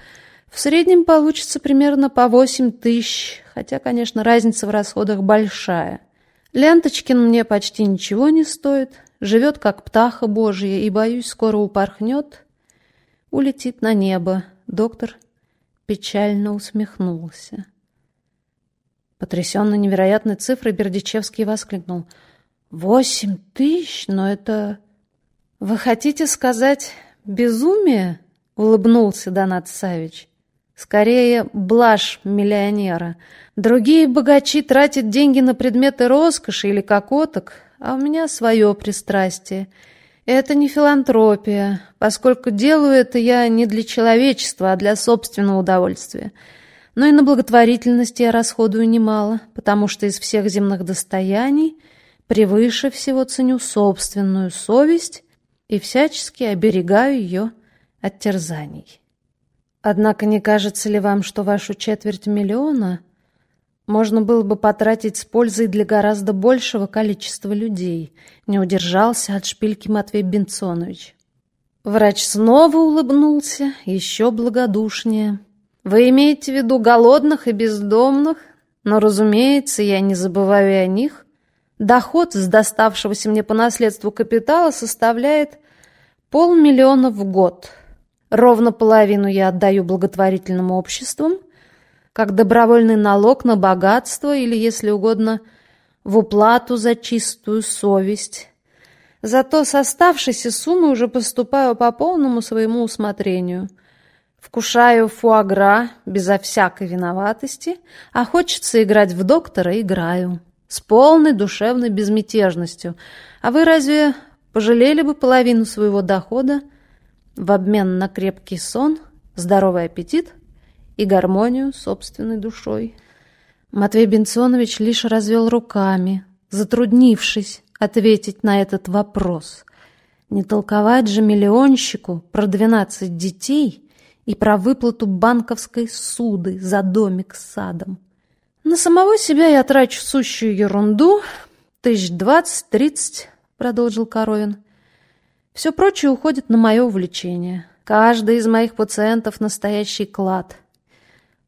в среднем получится примерно по 8 тысяч, хотя, конечно, разница в расходах большая – Ленточкин мне почти ничего не стоит, живет как птаха божья и, боюсь, скоро упорхнет, улетит на небо. Доктор печально усмехнулся. Потрясенно невероятной цифрой Бердичевский воскликнул. «Восемь тысяч? Но это...» «Вы хотите сказать безумие?» — улыбнулся Донат Савич. «Скорее, блажь миллионера. Другие богачи тратят деньги на предметы роскоши или кокоток, а у меня свое пристрастие. Это не филантропия, поскольку делаю это я не для человечества, а для собственного удовольствия. Но и на благотворительность я расходую немало, потому что из всех земных достояний превыше всего ценю собственную совесть и всячески оберегаю ее от терзаний. Однако не кажется ли вам, что вашу четверть миллиона можно было бы потратить с пользой для гораздо большего количества людей? Не удержался от шпильки Матвей Бенцонович. Врач снова улыбнулся, еще благодушнее. «Вы имеете в виду голодных и бездомных? Но, разумеется, я не забываю и о них. Доход с доставшегося мне по наследству капитала составляет полмиллиона в год. Ровно половину я отдаю благотворительным обществам, как добровольный налог на богатство или, если угодно, в уплату за чистую совесть. Зато с оставшейся суммы уже поступаю по полному своему усмотрению. Вкушаю фуагра безо всякой виноватости, а хочется играть в доктора — играю с полной душевной безмятежностью. А вы разве пожалели бы половину своего дохода в обмен на крепкий сон, здоровый аппетит и гармонию собственной душой? Матвей Бенционович лишь развел руками, затруднившись ответить на этот вопрос. Не толковать же миллионщику про двенадцать детей и про выплату банковской суды за домик с садом. На самого себя я трачу сущую ерунду. Тысяч двадцать-тридцать, продолжил Коровин. Все прочее уходит на мое увлечение. Каждый из моих пациентов настоящий клад.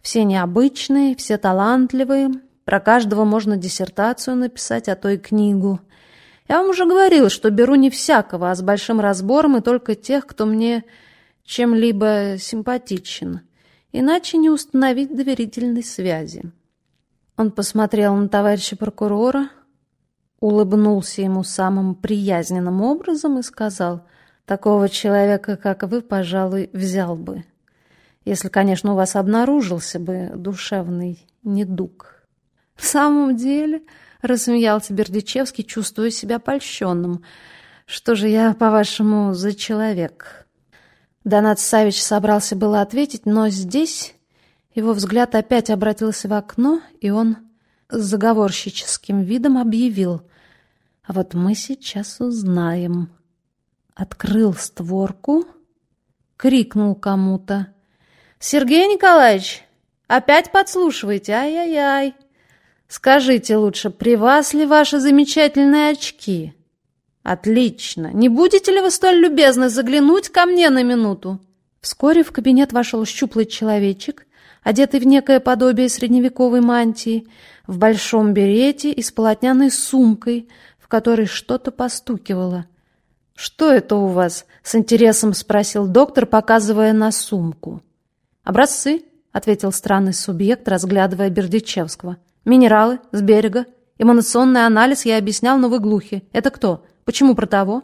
Все необычные, все талантливые. Про каждого можно диссертацию написать, а то и книгу. Я вам уже говорил, что беру не всякого, а с большим разбором и только тех, кто мне чем-либо симпатичен. Иначе не установить доверительной связи. Он посмотрел на товарища прокурора, улыбнулся ему самым приязненным образом и сказал, «Такого человека, как вы, пожалуй, взял бы, если, конечно, у вас обнаружился бы душевный недуг». «В самом деле...» — рассмеялся Бердичевский, чувствуя себя польщенным. «Что же я, по-вашему, за человек?» Донат Савич собрался было ответить, но здесь его взгляд опять обратился в окно, и он с заговорщическим видом объявил. «А вот мы сейчас узнаем». Открыл створку, крикнул кому-то. «Сергей Николаевич, опять подслушиваете? Ай-яй-яй! Скажите лучше, при вас ли ваши замечательные очки?» «Отлично! Не будете ли вы столь любезны заглянуть ко мне на минуту?» Вскоре в кабинет вошел щуплый человечек одетый в некое подобие средневековой мантии, в большом берете и с полотняной сумкой, в которой что-то постукивало. «Что это у вас?» — с интересом спросил доктор, показывая на сумку. «Образцы», — ответил странный субъект, разглядывая Бердичевского. «Минералы, с берега. Эманационный анализ я объяснял, но вы глухи. Это кто? Почему про того?»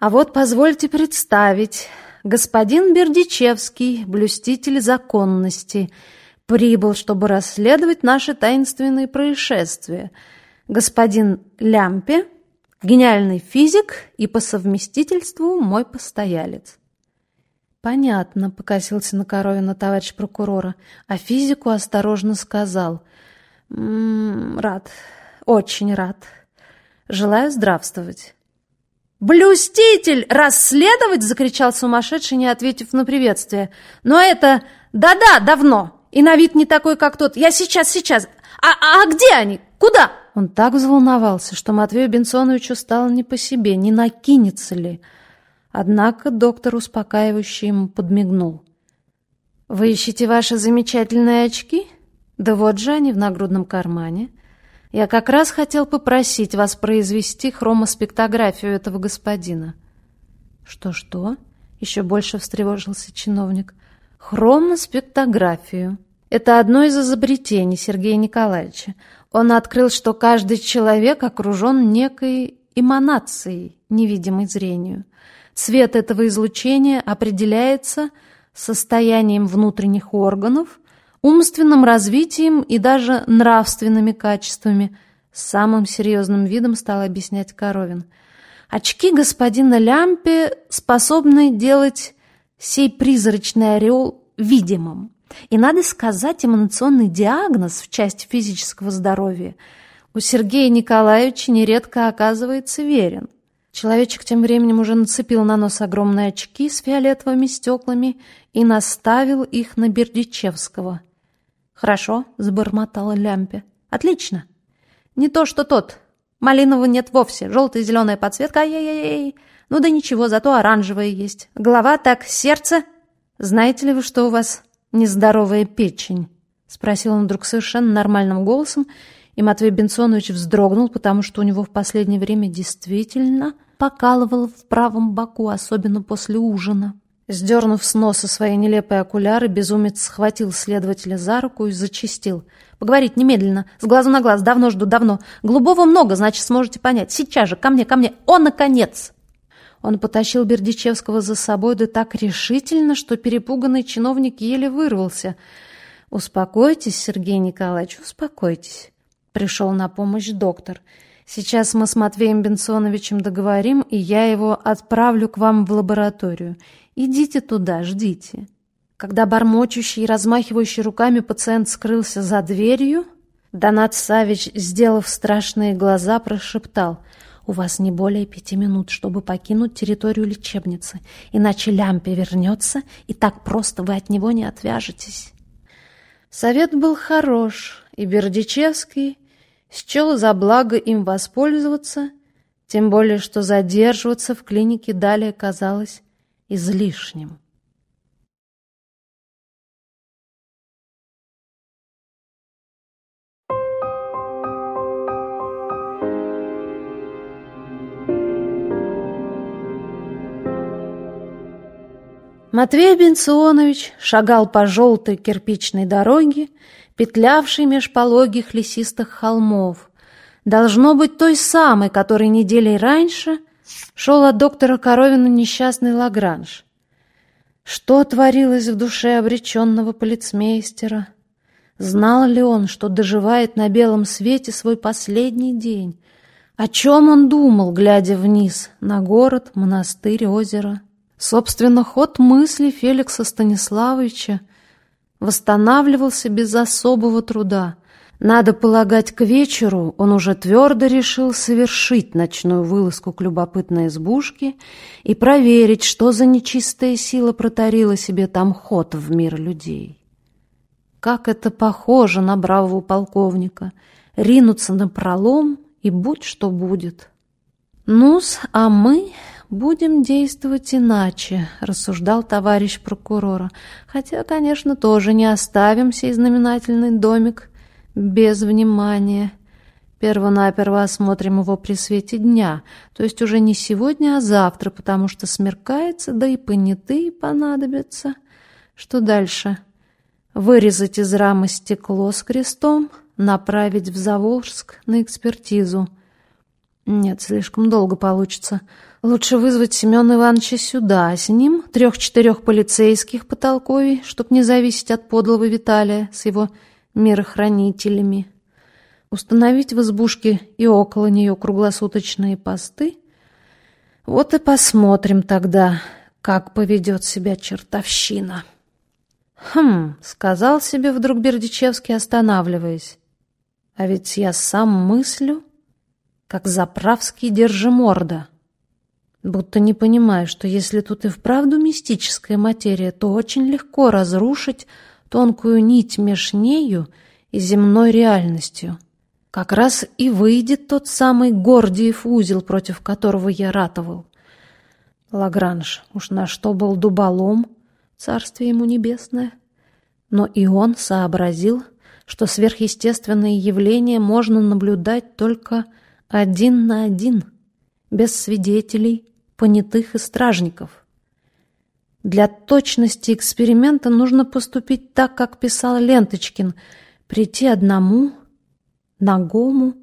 «А вот позвольте представить. Господин Бердичевский, блюститель законности, прибыл, чтобы расследовать наши таинственные происшествия. Господин Лямпе, гениальный физик и по совместительству мой постоялец. Понятно, покосился на Коровина товарищ прокурора, а физику осторожно сказал. «М -м, рад, очень рад. Желаю здравствовать. «Блюститель! Расследовать!» — закричал сумасшедший, не ответив на приветствие. «Но это... Да-да, давно! И на вид не такой, как тот. Я сейчас, сейчас! А, а где они? Куда?» Он так взволновался, что Матвею Бенсоновичу стало не по себе, не накинется ли. Однако доктор успокаивающе ему подмигнул. «Вы ищете ваши замечательные очки? Да вот же они в нагрудном кармане». Я как раз хотел попросить вас произвести хромоспектографию этого господина. Что-что? Еще больше встревожился чиновник. Хромоспектографию. Это одно из изобретений Сергея Николаевича. Он открыл, что каждый человек окружен некой эманацией, невидимой зрению. Цвет этого излучения определяется состоянием внутренних органов, умственным развитием и даже нравственными качествами. Самым серьезным видом стал объяснять Коровин. Очки господина Лямпе способны делать сей призрачный орел видимым. И надо сказать, эманационный диагноз в части физического здоровья у Сергея Николаевича нередко оказывается верен. Человечек тем временем уже нацепил на нос огромные очки с фиолетовыми стеклами и наставил их на Бердичевского. «Хорошо», — забормотала Лямпе. «Отлично. Не то, что тот. Малинового нет вовсе. Желтая и зеленая подсветка. Ай-яй-яй. Ну да ничего, зато оранжевая есть. Голова так, сердце. Знаете ли вы, что у вас нездоровая печень?» — спросил он вдруг совершенно нормальным голосом, и Матвей Бенсонович вздрогнул, потому что у него в последнее время действительно покалывало в правом боку, особенно после ужина. Сдернув с носа свои нелепые окуляры, безумец схватил следователя за руку и зачистил. «Поговорить немедленно, с глазу на глаз, давно жду, давно. Голубого много, значит, сможете понять. Сейчас же, ко мне, ко мне. О, наконец!» Он потащил Бердичевского за собой, да так решительно, что перепуганный чиновник еле вырвался. «Успокойтесь, Сергей Николаевич, успокойтесь», — пришел на помощь доктор. Сейчас мы с Матвеем Бенсоновичем договорим, и я его отправлю к вам в лабораторию. Идите туда, ждите». Когда бормочущий и размахивающий руками пациент скрылся за дверью, Донат Савич, сделав страшные глаза, прошептал «У вас не более пяти минут, чтобы покинуть территорию лечебницы, иначе Лямпе вернется, и так просто вы от него не отвяжетесь». Совет был хорош, и Бердичевский счел за благо им воспользоваться, тем более что задерживаться в клинике далее казалось излишним. Матвей Бенционович шагал по желтой кирпичной дороге, петлявший меж пологих лесистых холмов. Должно быть той самой, которой неделей раньше шел от доктора Коровина несчастный Лагранж. Что творилось в душе обреченного полицмейстера? Знал ли он, что доживает на белом свете свой последний день? О чем он думал, глядя вниз на город, монастырь, озеро? Собственно, ход мысли Феликса Станиславовича восстанавливался без особого труда. Надо полагать, к вечеру он уже твердо решил совершить ночную вылазку к любопытной избушке и проверить, что за нечистая сила протарила себе там ход в мир людей. Как это похоже на бравого полковника — ринуться на пролом и будь что будет. Ну-с, а мы будем действовать иначе», — рассуждал товарищ прокурора. «Хотя, конечно, тоже не оставим сей знаменательный домик без внимания. Первонаперво осмотрим его при свете дня, то есть уже не сегодня, а завтра, потому что смеркается, да и понятые понадобятся. Что дальше? Вырезать из рамы стекло с крестом, направить в Заволжск на экспертизу. Нет, слишком долго получится». Лучше вызвать Семена Ивановича сюда, а с ним трех-четырех полицейских по толковей, чтоб не зависеть от подлого Виталия с его мирохранителями. Установить в избушке и около нее круглосуточные посты. Вот и посмотрим тогда, как поведет себя чертовщина. «Хм», — сказал себе вдруг Бердичевский, останавливаясь. «А ведь я сам мыслю, как заправский держиморда». Будто не понимаю, что если тут и вправду мистическая материя, то очень легко разрушить тонкую нить меж нею и земной реальностью. Как раз и выйдет тот самый Гордиев узел, против которого я ратовал. Лагранж уж на что был дуболом, царствие ему небесное. Но и он сообразил, что сверхъестественные явления можно наблюдать только один на один, без свидетелей, понятых и стражников. Для точности эксперимента нужно поступить так, как писал Ленточкин, прийти одному, ногому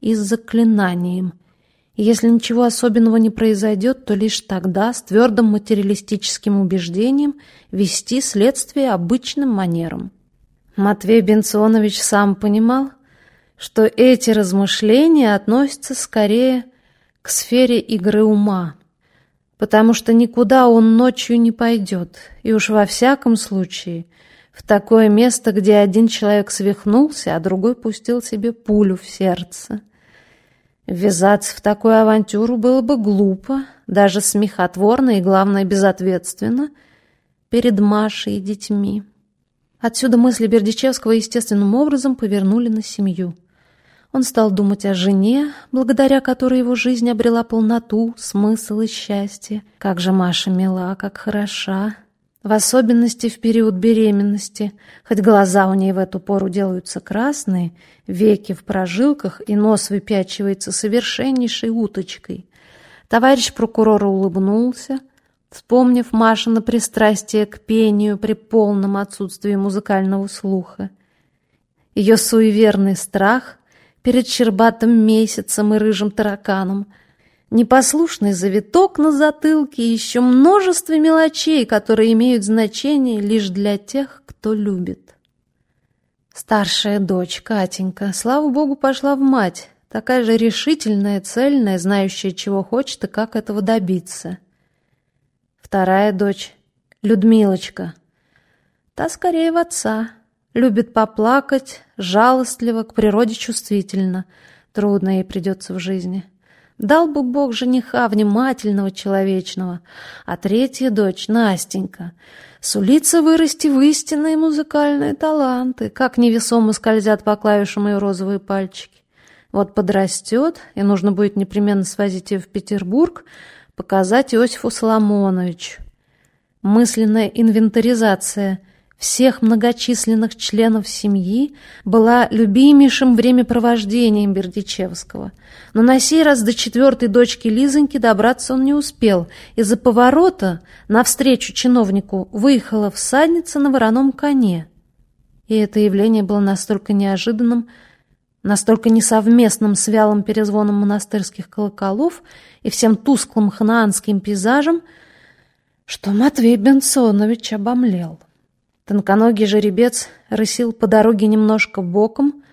и с заклинанием. Если ничего особенного не произойдет, то лишь тогда с твердым материалистическим убеждением вести следствие обычным манером. Матвей Бенционович сам понимал, что эти размышления относятся скорее к сфере игры ума, потому что никуда он ночью не пойдет, и уж во всяком случае в такое место, где один человек свихнулся, а другой пустил себе пулю в сердце. Ввязаться в такую авантюру было бы глупо, даже смехотворно и, главное, безответственно перед Машей и детьми. Отсюда мысли Бердичевского естественным образом повернули на семью. Он стал думать о жене, благодаря которой его жизнь обрела полноту, смысл и счастье. Как же Маша мила, как хороша. В особенности в период беременности, хоть глаза у ней в эту пору делаются красные, веки в прожилках и нос выпячивается совершеннейшей уточкой. Товарищ прокурора улыбнулся, вспомнив Машина пристрастие к пению при полном отсутствии музыкального слуха. Ее суеверный страх перед щербатым месяцем и рыжим тараканом, непослушный завиток на затылке и еще множество мелочей, которые имеют значение лишь для тех, кто любит. Старшая дочь, Катенька, слава богу, пошла в мать, такая же решительная, цельная, знающая, чего хочет и как этого добиться. Вторая дочь, Людмилочка, та скорее в отца — Любит поплакать, жалостливо, к природе чувствительно. Трудно ей придется в жизни. Дал бы Бог жениха внимательного, человечного. А третья дочь, Настенька, сулится вырасти в истинные музыкальные таланты, как невесомо скользят по клавишам ее розовые пальчики. Вот подрастет, и нужно будет непременно свозить ее в Петербург, показать Иосифу Соломоновичу. Мысленная инвентаризация – всех многочисленных членов семьи была любимейшим времяпровождением Бердичевского. Но на сей раз до четвертой дочки Лизоньки добраться он не успел. Из-за поворота навстречу чиновнику выехала всадница на вороном коне. И это явление было настолько неожиданным, настолько несовместным с вялым перезвоном монастырских колоколов и всем тусклым ханаанским пейзажем, что Матвей Бенсонович обомлел. Тонконогий жеребец рысил по дороге немножко боком,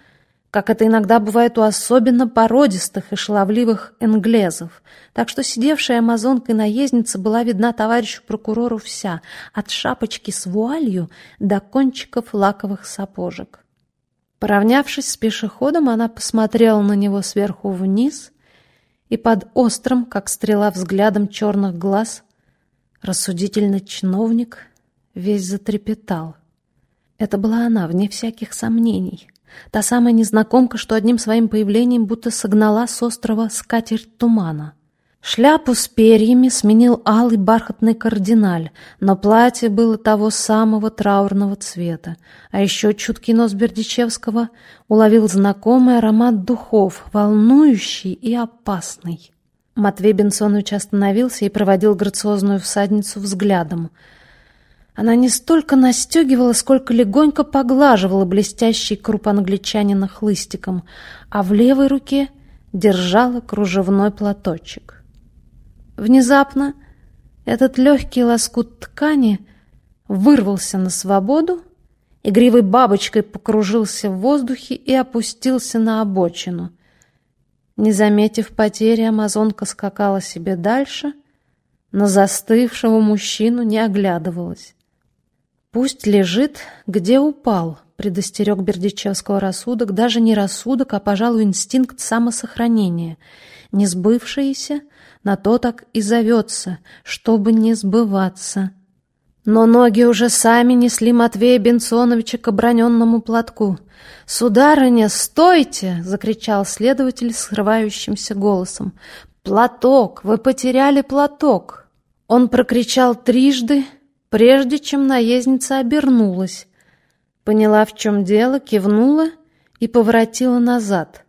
как это иногда бывает у особенно породистых и шаловливых энглезов, так что сидевшая амазонкой наездница была видна товарищу прокурору вся, от шапочки с вуалью до кончиков лаковых сапожек. Поравнявшись с пешеходом, она посмотрела на него сверху вниз и под острым, как стрела, взглядом черных глаз рассудительный чиновник весь затрепетал. Это была она, вне всяких сомнений. Та самая незнакомка, что одним своим появлением будто согнала с острова скатерть тумана. Шляпу с перьями сменил алый бархатный кардиналь, но платье было того самого траурного цвета. А еще чуткий нос Бердичевского уловил знакомый аромат духов, волнующий и опасный. Матвей Бенсонович остановился и проводил грациозную всадницу взглядом — она не столько настегивала, сколько легонько поглаживала блестящий круп англичанина хлыстиком, а в левой руке держала кружевной платочек. Внезапно этот легкий лоскут ткани вырвался на свободу, игривой бабочкой покружился в воздухе и опустился на обочину. Не заметив потери, амазонка скакала себе дальше, на застывшего мужчину не оглядывалась. «Пусть лежит, где упал», — предостерег Бердичевского рассудок, даже не рассудок, а, пожалуй, инстинкт самосохранения. Не сбывшееся на то так и зовется, чтобы не сбываться. Но ноги уже сами несли Матвея Бенсоновича к оброненному платку. «Сударыня, стойте!» — закричал следователь срывающимся голосом. «Платок! Вы потеряли платок!» Он прокричал трижды, прежде чем наездница обернулась, поняла, в чем дело, кивнула и поворотила назад.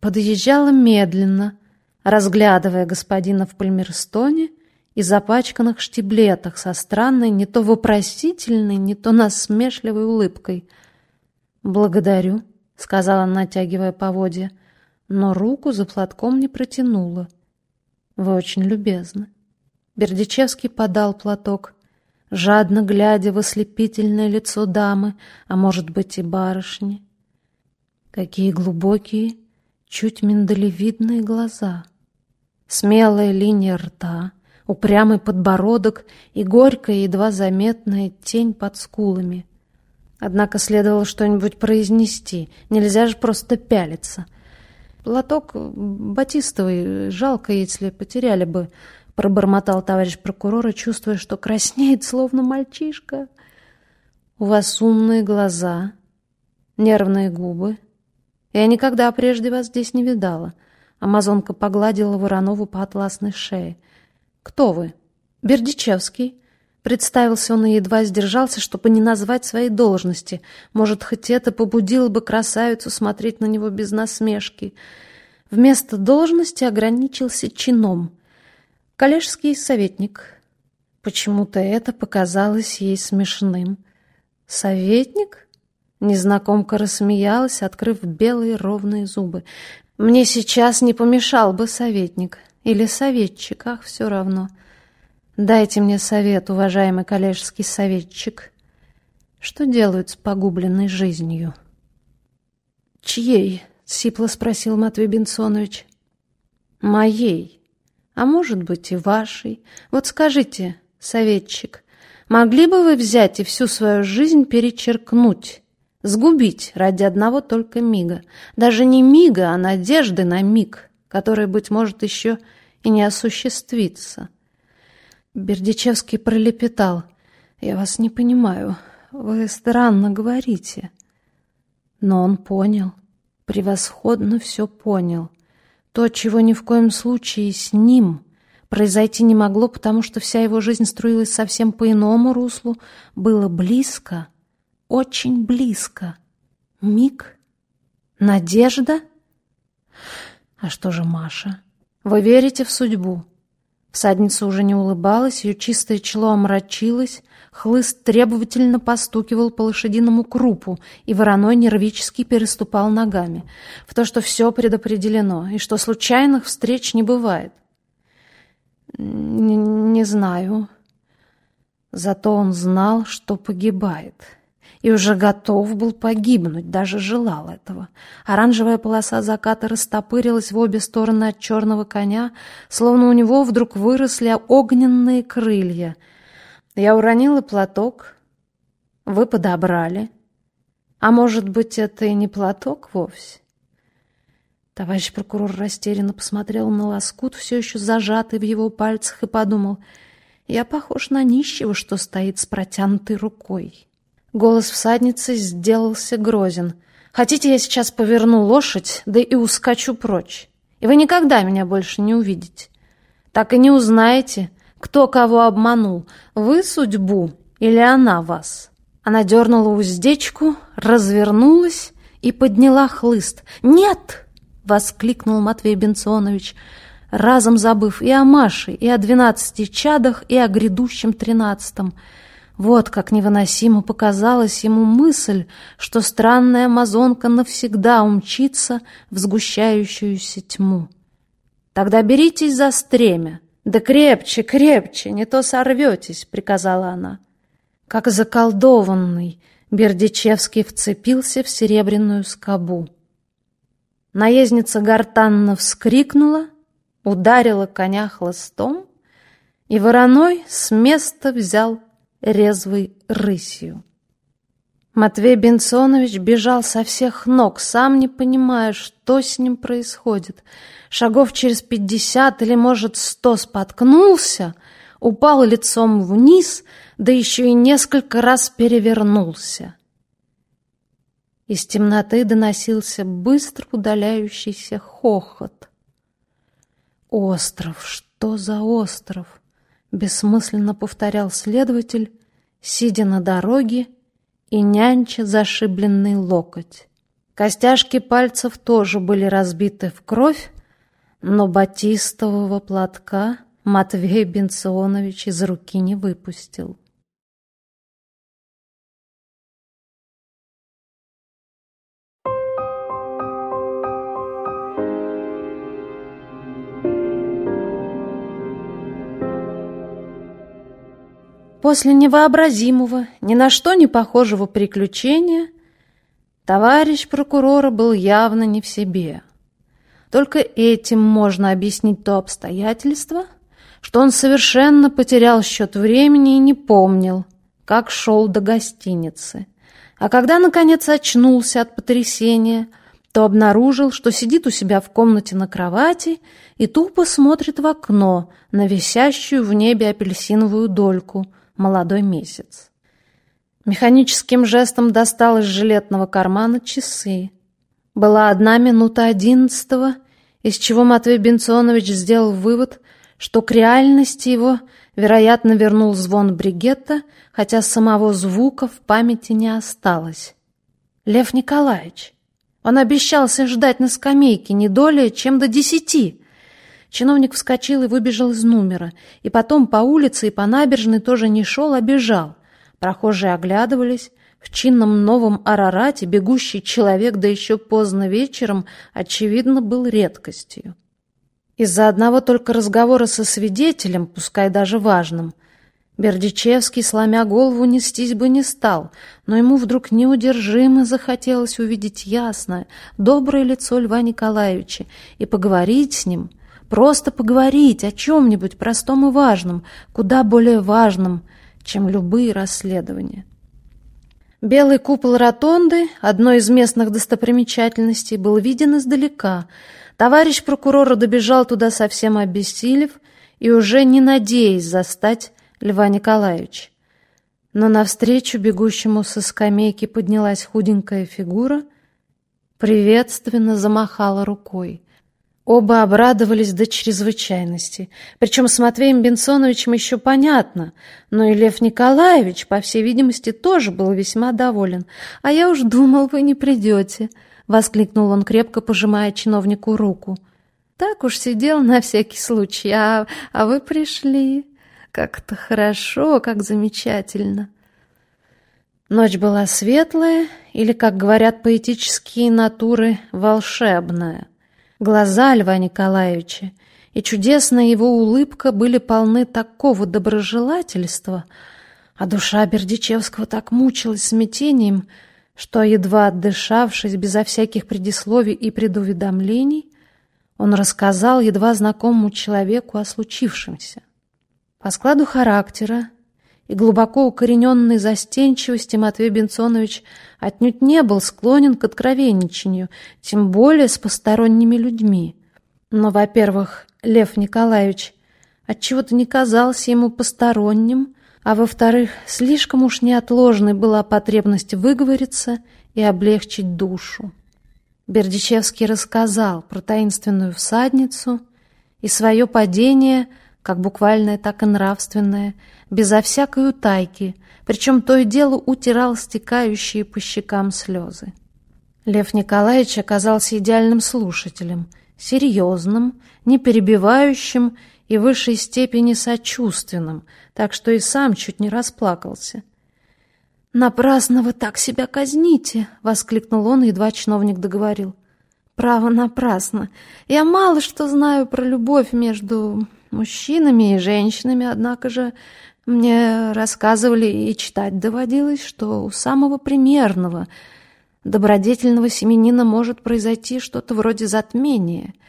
Подъезжала медленно, разглядывая господина в пальмерстоне и запачканных штиблетах со странной, не то вопросительной, не то насмешливой улыбкой. «Благодарю», — сказала, натягивая поводья. но руку за платком не протянула. «Вы очень любезны». Бердичевский подал платок, жадно глядя в ослепительное лицо дамы, а может быть и барышни. Какие глубокие, чуть миндалевидные глаза. Смелая линия рта, упрямый подбородок и горькая, едва заметная тень под скулами. Однако следовало что-нибудь произнести, нельзя же просто пялиться. Платок батистовый, жалко, если потеряли бы, пробормотал товарищ прокурора, чувствуя, что краснеет, словно мальчишка. У вас умные глаза, нервные губы. Я никогда прежде вас здесь не видала. Амазонка погладила Воронову по атласной шее. Кто вы? Бердичевский. Представился он и едва сдержался, чтобы не назвать своей должности. Может, хоть это побудило бы красавицу смотреть на него без насмешки. Вместо должности ограничился чином. Коллежский советник. Почему-то это показалось ей смешным. «Советник?» Незнакомка рассмеялась, открыв белые ровные зубы. «Мне сейчас не помешал бы советник. Или советчик, ах, все равно». Дайте мне совет, уважаемый коллежский советчик. Что делают с погубленной жизнью? Чьей? Сипло спросил Матвей Бенсонович. Моей. А может быть и вашей. Вот скажите, советчик, могли бы вы взять и всю свою жизнь перечеркнуть, сгубить ради одного только мига? Даже не мига, а надежды на миг, который, быть может, еще и не осуществится. Бердичевский пролепетал. «Я вас не понимаю. Вы странно говорите». Но он понял. Превосходно все понял. То, чего ни в коем случае с ним произойти не могло, потому что вся его жизнь струилась совсем по иному руслу, было близко, очень близко. Миг? Надежда? А что же Маша? Вы верите в судьбу? Всадница уже не улыбалась, ее чистое чело омрачилось, хлыст требовательно постукивал по лошадиному крупу, и вороной нервически переступал ногами. В то, что все предопределено, и что случайных встреч не бывает. Не, не знаю. Зато он знал, что погибает и уже готов был погибнуть, даже желал этого. Оранжевая полоса заката растопырилась в обе стороны от черного коня, словно у него вдруг выросли огненные крылья. Я уронила платок, вы подобрали. А может быть, это и не платок вовсе? Товарищ прокурор растерянно посмотрел на лоскут, все еще зажатый в его пальцах, и подумал, я похож на нищего, что стоит с протянутой рукой. Голос всадницы сделался грозен. «Хотите, я сейчас поверну лошадь, да и ускочу прочь, и вы никогда меня больше не увидите. Так и не узнаете, кто кого обманул, вы судьбу или она вас». Она дернула уздечку, развернулась и подняла хлыст. «Нет!» — воскликнул Матвей Бенционович, разом забыв и о Маше, и о двенадцати чадах, и о грядущем тринадцатом. Вот как невыносимо показалась ему мысль, что странная амазонка навсегда умчится в сгущающуюся тьму. «Тогда беритесь за стремя, да крепче, крепче, не то сорветесь», — приказала она. Как заколдованный, Бердичевский вцепился в серебряную скобу. Наездница гортанно вскрикнула, ударила коня хлыстом, и вороной с места взял резвой рысью. Матвей Бенсонович бежал со всех ног, сам не понимая, что с ним происходит. Шагов через пятьдесят или, может, сто споткнулся, упал лицом вниз, да еще и несколько раз перевернулся. Из темноты доносился быстро удаляющийся хохот. Остров, что за остров? бессмысленно повторял следователь, сидя на дороге и нянча зашибленный локоть. Костяшки пальцев тоже были разбиты в кровь, но батистового платка Матвей Бенционович из руки не выпустил. После невообразимого, ни на что не похожего приключения товарищ прокурора был явно не в себе — только этим можно объяснить то обстоятельство, что он совершенно потерял счет времени и не помнил, как шел до гостиницы. А когда, наконец, очнулся от потрясения, то обнаружил, что сидит у себя в комнате на кровати и тупо смотрит в окно на висящую в небе апельсиновую дольку молодой месяц. Механическим жестом достал из жилетного кармана часы. Была одна минута одиннадцатого, из чего Матвей Бенционович сделал вывод, что к реальности его, вероятно, вернул звон бригетта, хотя самого звука в памяти не осталось. Лев Николаевич. Он обещался ждать на скамейке не долее, чем до десяти. Чиновник вскочил и выбежал из номера, и потом по улице и по набережной тоже не шел, а бежал. Прохожие оглядывались. В чинном новом Арарате бегущий человек, да еще поздно вечером, очевидно, был редкостью. Из-за одного только разговора со свидетелем, пускай даже важным, Бердичевский, сломя голову, нестись бы не стал, но ему вдруг неудержимо захотелось увидеть ясное, доброе лицо Льва Николаевича и поговорить с ним, просто поговорить о чем-нибудь простом и важном, куда более важном, чем любые расследования. Белый купол ротонды, одной из местных достопримечательностей, был виден издалека — Товарищ прокурора добежал туда совсем обессилев и уже не надеясь застать Льва Николаевича. Но навстречу бегущему со скамейки поднялась худенькая фигура, приветственно замахала рукой. Оба обрадовались до чрезвычайности. Причем с Матвеем Бенсоновичем еще понятно, но и Лев Николаевич, по всей видимости, тоже был весьма доволен. «А я уж думал, вы не придете», — воскликнул он, крепко пожимая чиновнику руку. «Так уж сидел на всякий случай, а, а вы пришли. Как-то хорошо, как замечательно». Ночь была светлая, или, как говорят поэтические натуры, волшебная. Глаза Льва Николаевича и чудесная его улыбка были полны такого доброжелательства, а душа Бердичевского так мучилась смятением, что, едва отдышавшись, безо всяких предисловий и предуведомлений, он рассказал едва знакомому человеку о случившемся. По складу характера и глубоко укорененной застенчивости Матвей Бенцонович отнюдь не был склонен к откровенничанию, тем более с посторонними людьми. Но, во-первых, Лев Николаевич отчего-то не казался ему посторонним, а во-вторых, слишком уж неотложной была потребность выговориться и облегчить душу. Бердичевский рассказал про таинственную всадницу и свое падение, как буквальное, так и нравственное, безо всякой утайки, причем то и дело утирал стекающие по щекам слезы. Лев Николаевич оказался идеальным слушателем, серьезным, не перебивающим и в высшей степени сочувственным, так что и сам чуть не расплакался. «Напрасно вы так себя казните!» — воскликнул он, едва чиновник договорил. «Право, напрасно. Я мало что знаю про любовь между мужчинами и женщинами, однако же мне рассказывали и читать доводилось, что у самого примерного, добродетельного семенина может произойти что-то вроде затмения —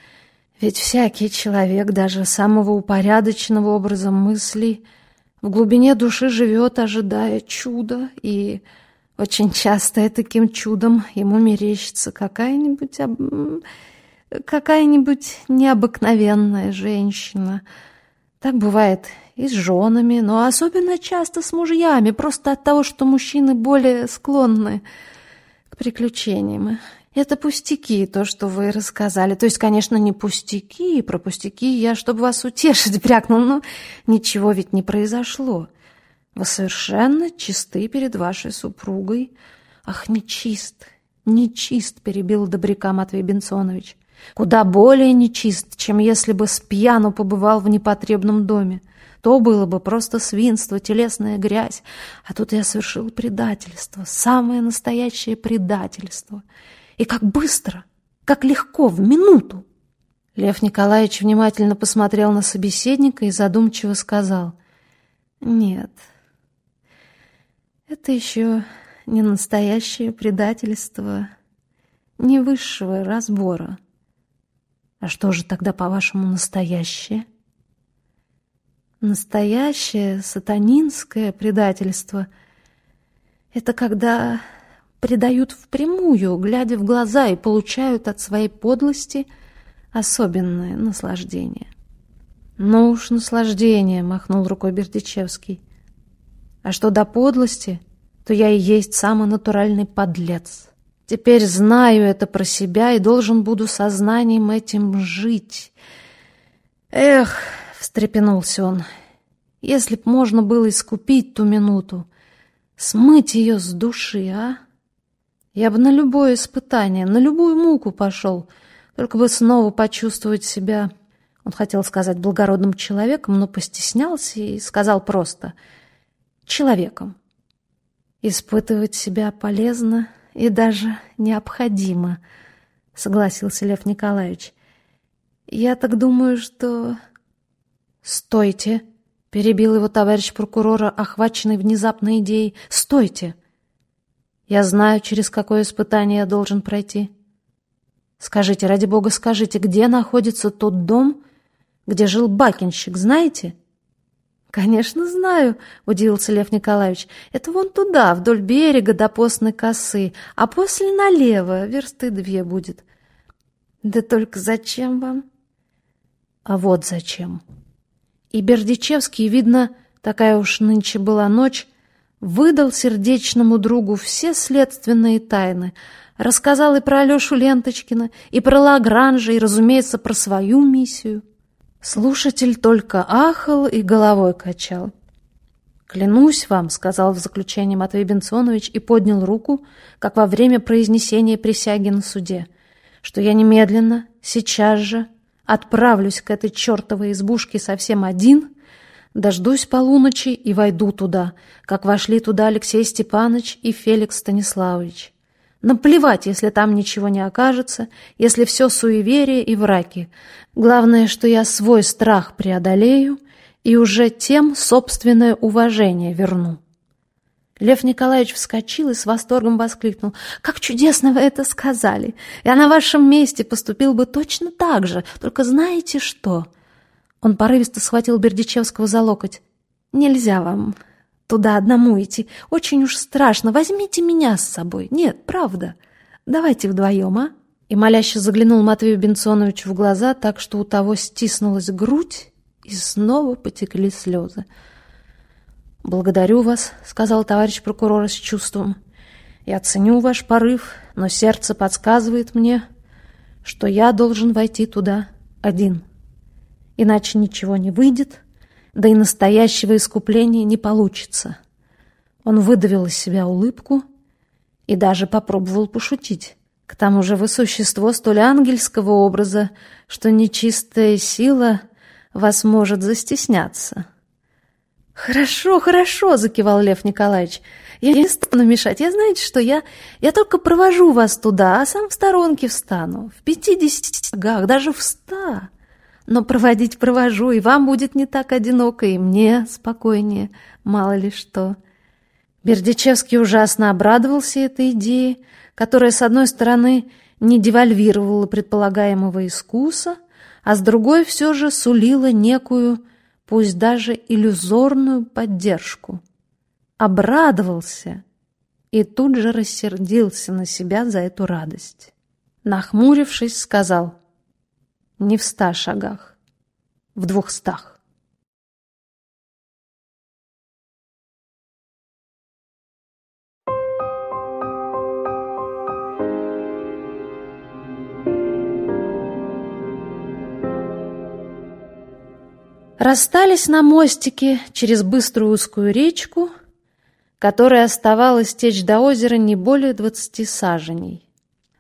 ведь всякий человек, даже самого упорядоченного образа мыслей, в глубине души живет, ожидая чуда, и очень часто таким чудом ему мерещится какая-нибудь. Какая-нибудь необыкновенная женщина. Так бывает и с женами, но особенно часто с мужьями, просто от того, что мужчины более склонны к приключениям. Это пустяки, то, что вы рассказали. То есть, конечно, не пустяки, про пустяки я, чтобы вас утешить, брякнул, но ничего ведь не произошло. Вы совершенно чисты перед вашей супругой. Ах, нечист, нечист, перебил добряка Матвей Бенсонович. Куда более нечист, чем если бы с пьяну побывал в непотребном доме. То было бы просто свинство, телесная грязь. А тут я совершил предательство, самое настоящее предательство. И как быстро, как легко, в минуту. Лев Николаевич внимательно посмотрел на собеседника и задумчиво сказал. «Нет, Это еще не настоящее предательство, не высшего разбора. А что же тогда, по-вашему, настоящее? Настоящее сатанинское предательство — это когда предают впрямую, глядя в глаза, и получают от своей подлости особенное наслаждение. «Ну уж наслаждение», — махнул рукой Бердичевский. «А что до подлости, то я и есть самый натуральный подлец. Теперь знаю это про себя и должен буду сознанием этим жить». «Эх», — встрепенулся он, — «если б можно было искупить ту минуту, смыть ее с души, а? Я бы на любое испытание, на любую муку пошел, только бы снова почувствовать себя он хотел сказать благородным человеком, но постеснялся и сказал просто «человеком». «Испытывать себя полезно и даже необходимо», — согласился Лев Николаевич. «Я так думаю, что...» «Стойте!» — перебил его товарищ прокурора, охваченный внезапной идеей. «Стойте! Я знаю, через какое испытание я должен пройти. Скажите, ради бога, скажите, где находится тот дом, где жил бакинщик, знаете?» «Конечно, знаю», — удивился Лев Николаевич. «Это вон туда, вдоль берега до постной косы, а после налево, версты две будет». «Да только зачем вам?» «А вот зачем». И Бердичевский, видно, такая уж нынче была ночь, выдал сердечному другу все следственные тайны, рассказал и про Алешу Ленточкина, и про Лагранжа, и, разумеется, про свою миссию. Слушатель только ахал и головой качал. «Клянусь вам», — сказал в заключении Матвей Бенционович и поднял руку, как во время произнесения присяги на суде, что я немедленно, сейчас же, отправлюсь к этой чертовой избушке совсем один, дождусь полуночи и войду туда, как вошли туда Алексей Степанович и Феликс Станиславович. Наплевать, если там ничего не окажется, если все суеверие и враки. Главное, что я свой страх преодолею и уже тем собственное уважение верну. Лев Николаевич вскочил и с восторгом воскликнул. «Как чудесно вы это сказали! Я на вашем месте поступил бы точно так же, только знаете что?» Он порывисто схватил Бердичевского за локоть. «Нельзя вам туда одному идти. Очень уж страшно. Возьмите меня с собой. Нет, правда. Давайте вдвоем, а?» И моляще заглянул Матвею Бенционовичу в глаза, так что у того стиснулась грудь, и снова потекли слезы. «Благодарю вас», — сказал товарищ прокурор с чувством. «Я ценю ваш порыв, но сердце подсказывает мне, что я должен войти туда один. Иначе ничего не выйдет, да и настоящего искупления не получится. Он выдавил из себя улыбку и даже попробовал пошутить. К тому же вы существо столь ангельского образа, что нечистая сила вас может застесняться. «Хорошо, хорошо», — закивал Лев Николаевич. «Я не стану мешать. Я знаете, что я... Я только провожу вас туда, а сам в сторонке встану. В пятидесяти шагах, даже в ста но проводить провожу, и вам будет не так одиноко, и мне спокойнее, мало ли что». Бердичевский ужасно обрадовался этой идее, которая, с одной стороны, не девальвировала предполагаемого искуса, а с другой все же сулила некую, пусть даже иллюзорную поддержку. Обрадовался и тут же рассердился на себя за эту радость. Нахмурившись, сказал — не в ста шагах, в двухстах. Расстались на мостике через быструю узкую речку, которая оставалась течь до озера не более двадцати саженей.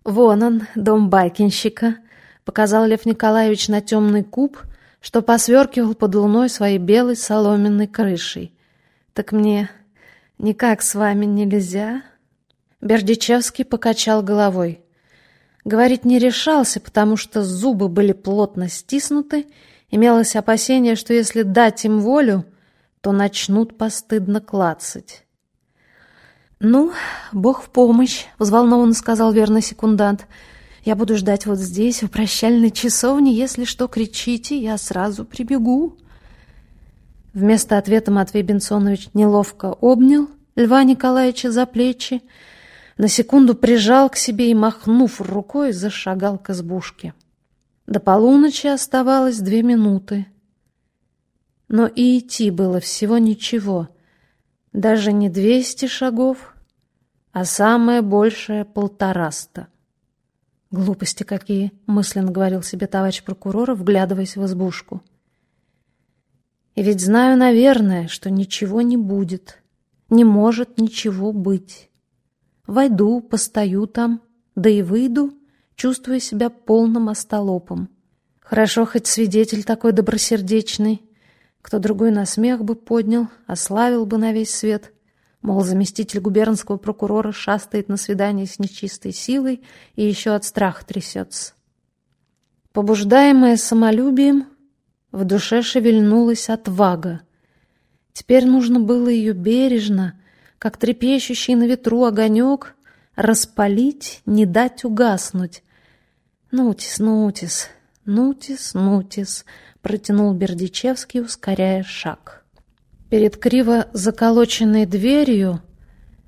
Вон он, дом байкинщика, показал Лев Николаевич на темный куб, что посверкивал под луной своей белой соломенной крышей. «Так мне никак с вами нельзя?» Бердичевский покачал головой. Говорить не решался, потому что зубы были плотно стиснуты, имелось опасение, что если дать им волю, то начнут постыдно клацать. «Ну, Бог в помощь», — взволнованно сказал верный секундант. «Я буду ждать вот здесь, в прощальной часовне. Если что, кричите, я сразу прибегу». Вместо ответа Матвей Бенсонович неловко обнял Льва Николаевича за плечи, на секунду прижал к себе и, махнув рукой, зашагал к избушке. До полуночи оставалось две минуты. Но и идти было всего ничего, даже не двести шагов, а самое большее — полтораста. «Глупости какие!» — мысленно говорил себе товарищ прокурора, вглядываясь в избушку. «И ведь знаю, наверное, что ничего не будет, не может ничего быть». Войду, постою там, да и выйду, чувствуя себя полным остолопом. Хорошо, хоть свидетель такой добросердечный. Кто другой на смех бы поднял, ославил бы на весь свет. Мол, заместитель губернского прокурора шастает на свидании с нечистой силой и еще от страха трясется. Побуждаемая самолюбием, в душе шевельнулась отвага. Теперь нужно было ее бережно, как трепещущий на ветру огонек, распалить, не дать угаснуть. «Нутис, Нутис, Нутис, Нутис», — протянул Бердичевский, ускоряя шаг. Перед криво заколоченной дверью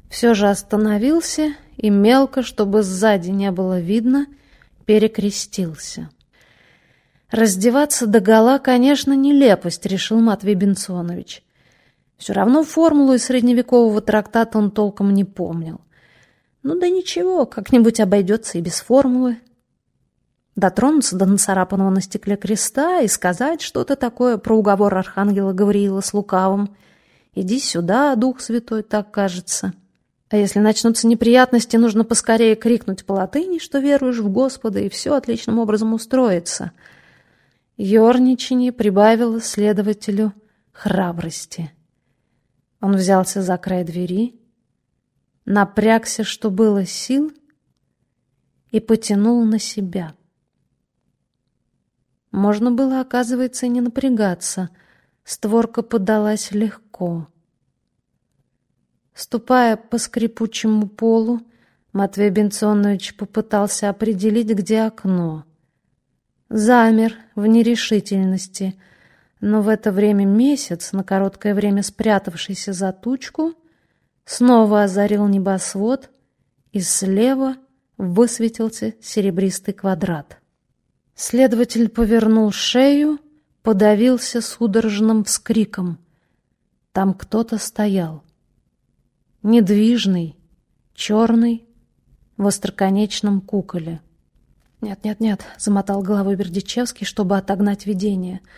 все же остановился и мелко, чтобы сзади не было видно, перекрестился. Раздеваться догола, конечно, нелепость, решил Матвей Бенсонович. Все равно формулу из средневекового трактата он толком не помнил. Ну да ничего, как-нибудь обойдется и без формулы. Дотронуться до нацарапанного на стекле креста и сказать что-то такое про уговор архангела Гавриила с лукавым. «Иди сюда, Дух Святой, так кажется». А если начнутся неприятности, нужно поскорее крикнуть по латыни, что веруешь в Господа, и все отличным образом устроится. Ёрничание прибавило следователю храбрости. Он взялся за край двери, напрягся, что было сил, и потянул на себя. Можно было, оказывается, не напрягаться. Створка подалась легко. Ступая по скрипучему полу, Матвей Бенционович попытался определить, где окно. Замер в нерешительности — но в это время месяц, на короткое время спрятавшийся за тучку, снова озарил небосвод, и слева высветился серебристый квадрат. Следователь повернул шею, подавился судорожным вскриком. Там кто-то стоял. Недвижный, черный, в остроконечном куколе. «Нет, нет, нет», — замотал головой Бердичевский, чтобы отогнать видение —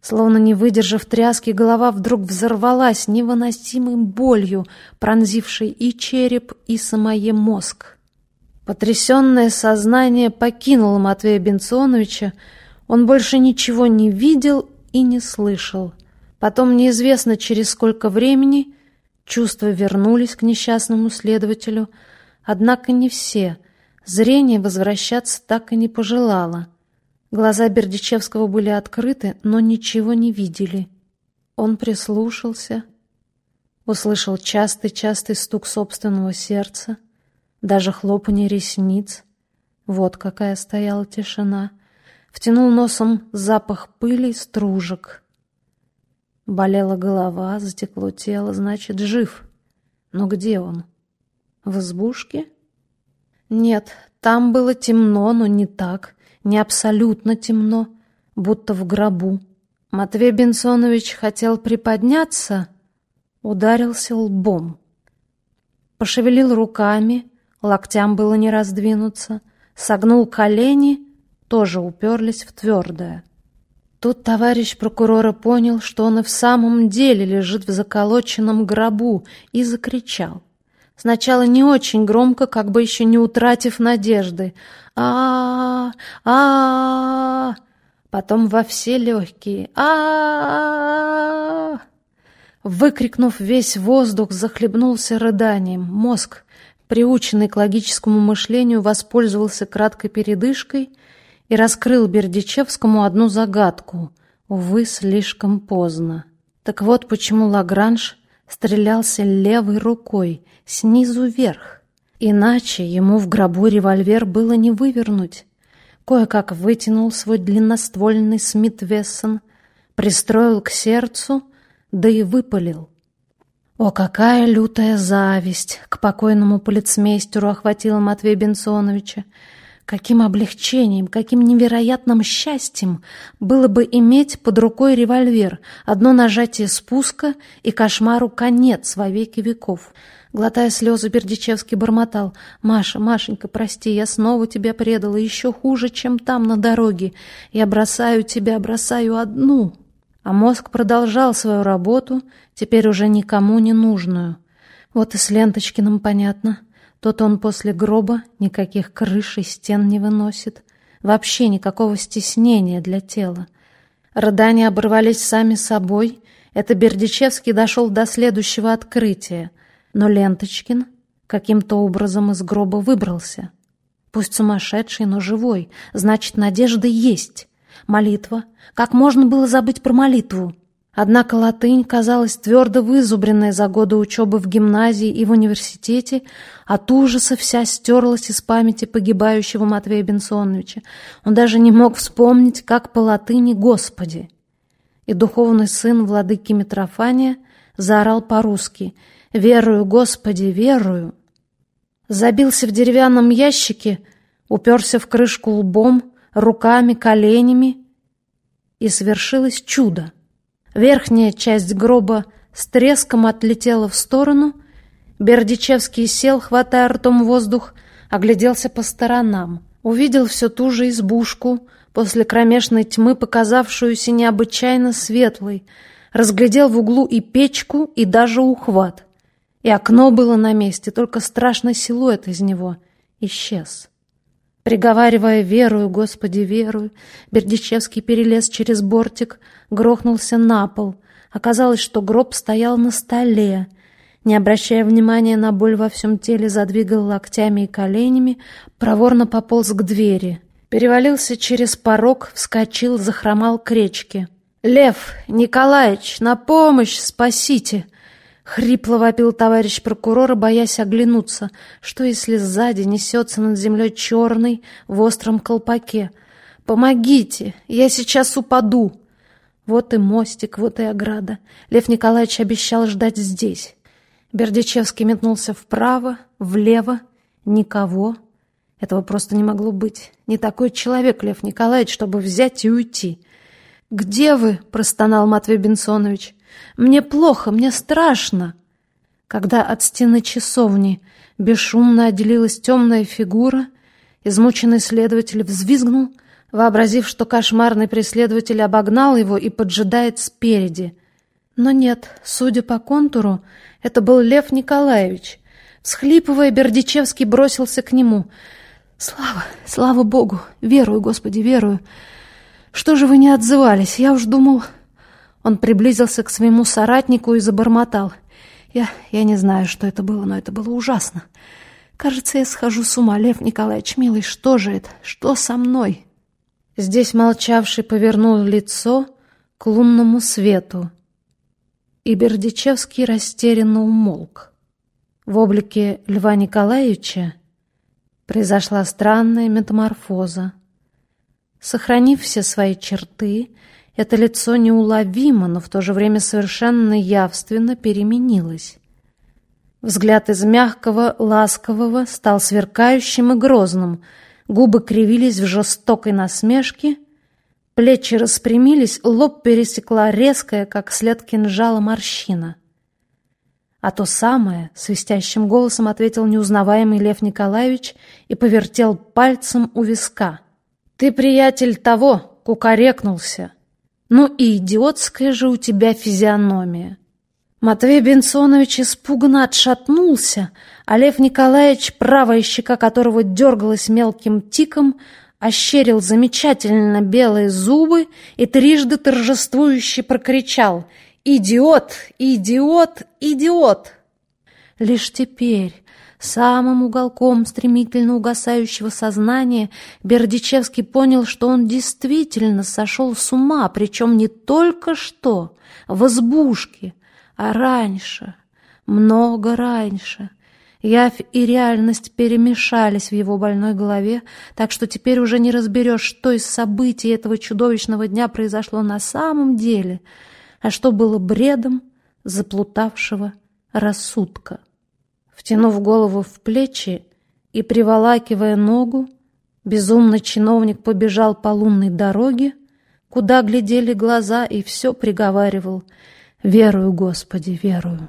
Словно не выдержав тряски, голова вдруг взорвалась невыносимой болью, пронзившей и череп, и самое мозг. Потрясенное сознание покинуло Матвея Бенционовича, он больше ничего не видел и не слышал. Потом, неизвестно через сколько времени, чувства вернулись к несчастному следователю, однако не все. Зрение возвращаться так и не пожелало — Глаза Бердичевского были открыты, но ничего не видели. Он прислушался, услышал частый-частый стук собственного сердца, даже хлопанье ресниц. Вот какая стояла тишина. Втянул носом запах пыли и стружек. Болела голова, затекло тело, значит, жив. Но где он? В избушке? Нет, там было темно, но не так не абсолютно темно, будто в гробу. Матвей Бенсонович хотел приподняться, ударился лбом. Пошевелил руками, локтям было не раздвинуться, согнул колени, тоже уперлись в твердое. Тут товарищ прокурора понял, что он и в самом деле лежит в заколоченном гробу, и закричал. Сначала не очень громко, как бы еще не утратив надежды, а а а Потом во все легкие а а Выкрикнув весь воздух, захлебнулся рыданием. Мозг, приученный к логическому мышлению, воспользовался краткой передышкой и раскрыл Бердичевскому одну загадку. Увы, слишком поздно. Так вот почему Лагранж стрелялся левой рукой, снизу вверх. Иначе ему в гробу револьвер было не вывернуть. Кое-как вытянул свой длинноствольный Смит Вессон, пристроил к сердцу, да и выпалил. О, какая лютая зависть к покойному полицмейстеру охватила Матвея Бенсоновича! Каким облегчением, каким невероятным счастьем было бы иметь под рукой револьвер, одно нажатие спуска и кошмару конец во веки веков. Глотая слезы, Бердичевский бормотал. «Маша, Машенька, прости, я снова тебя предала, еще хуже, чем там на дороге. Я бросаю тебя, бросаю одну». А мозг продолжал свою работу, теперь уже никому не нужную. Вот и с Ленточкиным понятно. Тот он после гроба никаких крыш и стен не выносит. Вообще никакого стеснения для тела. Рыдания оборвались сами собой. Это Бердичевский дошел до следующего открытия. Но Ленточкин каким-то образом из гроба выбрался. Пусть сумасшедший, но живой. Значит, надежда есть. Молитва. Как можно было забыть про молитву? Однако латынь казалась твердо вызубренной за годы учебы в гимназии и в университете, от ужаса вся стерлась из памяти погибающего Матвея Бенсоновича. Он даже не мог вспомнить, как по латыни «Господи». И духовный сын владыки Митрофания заорал по-русски «Верую, Господи, верую!» Забился в деревянном ящике, уперся в крышку лбом, руками, коленями, и свершилось чудо. Верхняя часть гроба с треском отлетела в сторону. Бердичевский сел, хватая ртом воздух, огляделся по сторонам. Увидел всю ту же избушку, после кромешной тьмы показавшуюся необычайно светлой. Разглядел в углу и печку, и даже ухват. И окно было на месте, только страшный силуэт из него исчез. Приговаривая «Верую, Господи, верую», Бердичевский перелез через бортик, грохнулся на пол. Оказалось, что гроб стоял на столе. Не обращая внимания на боль во всем теле, задвигал локтями и коленями, проворно пополз к двери. Перевалился через порог, вскочил, захромал к речке. «Лев Николаевич, на помощь, спасите!» Хрипло вопил товарищ прокурора, боясь оглянуться. Что, если сзади несется над землей черный в остром колпаке? «Помогите! Я сейчас упаду!» Вот и мостик, вот и ограда. Лев Николаевич обещал ждать здесь. Бердичевский метнулся вправо, влево. Никого. Этого просто не могло быть. Не такой человек, Лев Николаевич, чтобы взять и уйти. «Где вы?» — простонал Матвей Бенсонович. Мне плохо, мне страшно. Когда от стены часовни бесшумно отделилась темная фигура, измученный следователь взвизгнул, вообразив, что кошмарный преследователь обогнал его и поджидает спереди. Но нет, судя по контуру, это был Лев Николаевич. Всхлипывая, Бердичевский бросился к нему. «Слава, слава Богу! Верую, Господи, верую! Что же вы не отзывались? Я уж думал, он приблизился к своему соратнику и забормотал. Я, я не знаю, что это было, но это было ужасно. Кажется, я схожу с ума, Лев Николаевич, милый, что же это? Что со мной? Здесь молчавший повернул лицо к лунному свету, и Бердичевский растерянно умолк. В облике Льва Николаевича произошла странная метаморфоза. Сохранив все свои черты, это лицо неуловимо, но в то же время совершенно явственно переменилось. Взгляд из мягкого, ласкового стал сверкающим и грозным, губы кривились в жестокой насмешке, плечи распрямились, лоб пересекла резкая, как след кинжала, морщина. А то самое, свистящим голосом ответил неузнаваемый Лев Николаевич и повертел пальцем у виска. «Ты, приятель, того, кукарекнулся!» Ну и идиотская же у тебя физиономия. Матвей Бенсонович испуганно отшатнулся, а Лев Николаевич, правая щека которого дергалась мелким тиком, ощерил замечательно белые зубы и трижды торжествующе прокричал «Идиот! Идиот! Идиот!» Лишь теперь, Самым уголком стремительно угасающего сознания Бердичевский понял, что он действительно сошел с ума, причем не только что, в избушке, А раньше, много раньше, явь и реальность перемешались в его больной голове, так что теперь уже не разберешь, что из событий этого чудовищного дня произошло на самом деле, а что было бредом заплутавшего рассудка. Втянув голову в плечи и приволакивая ногу, безумный чиновник побежал по лунной дороге, куда глядели глаза, и все приговаривал «Верую, Господи, верую».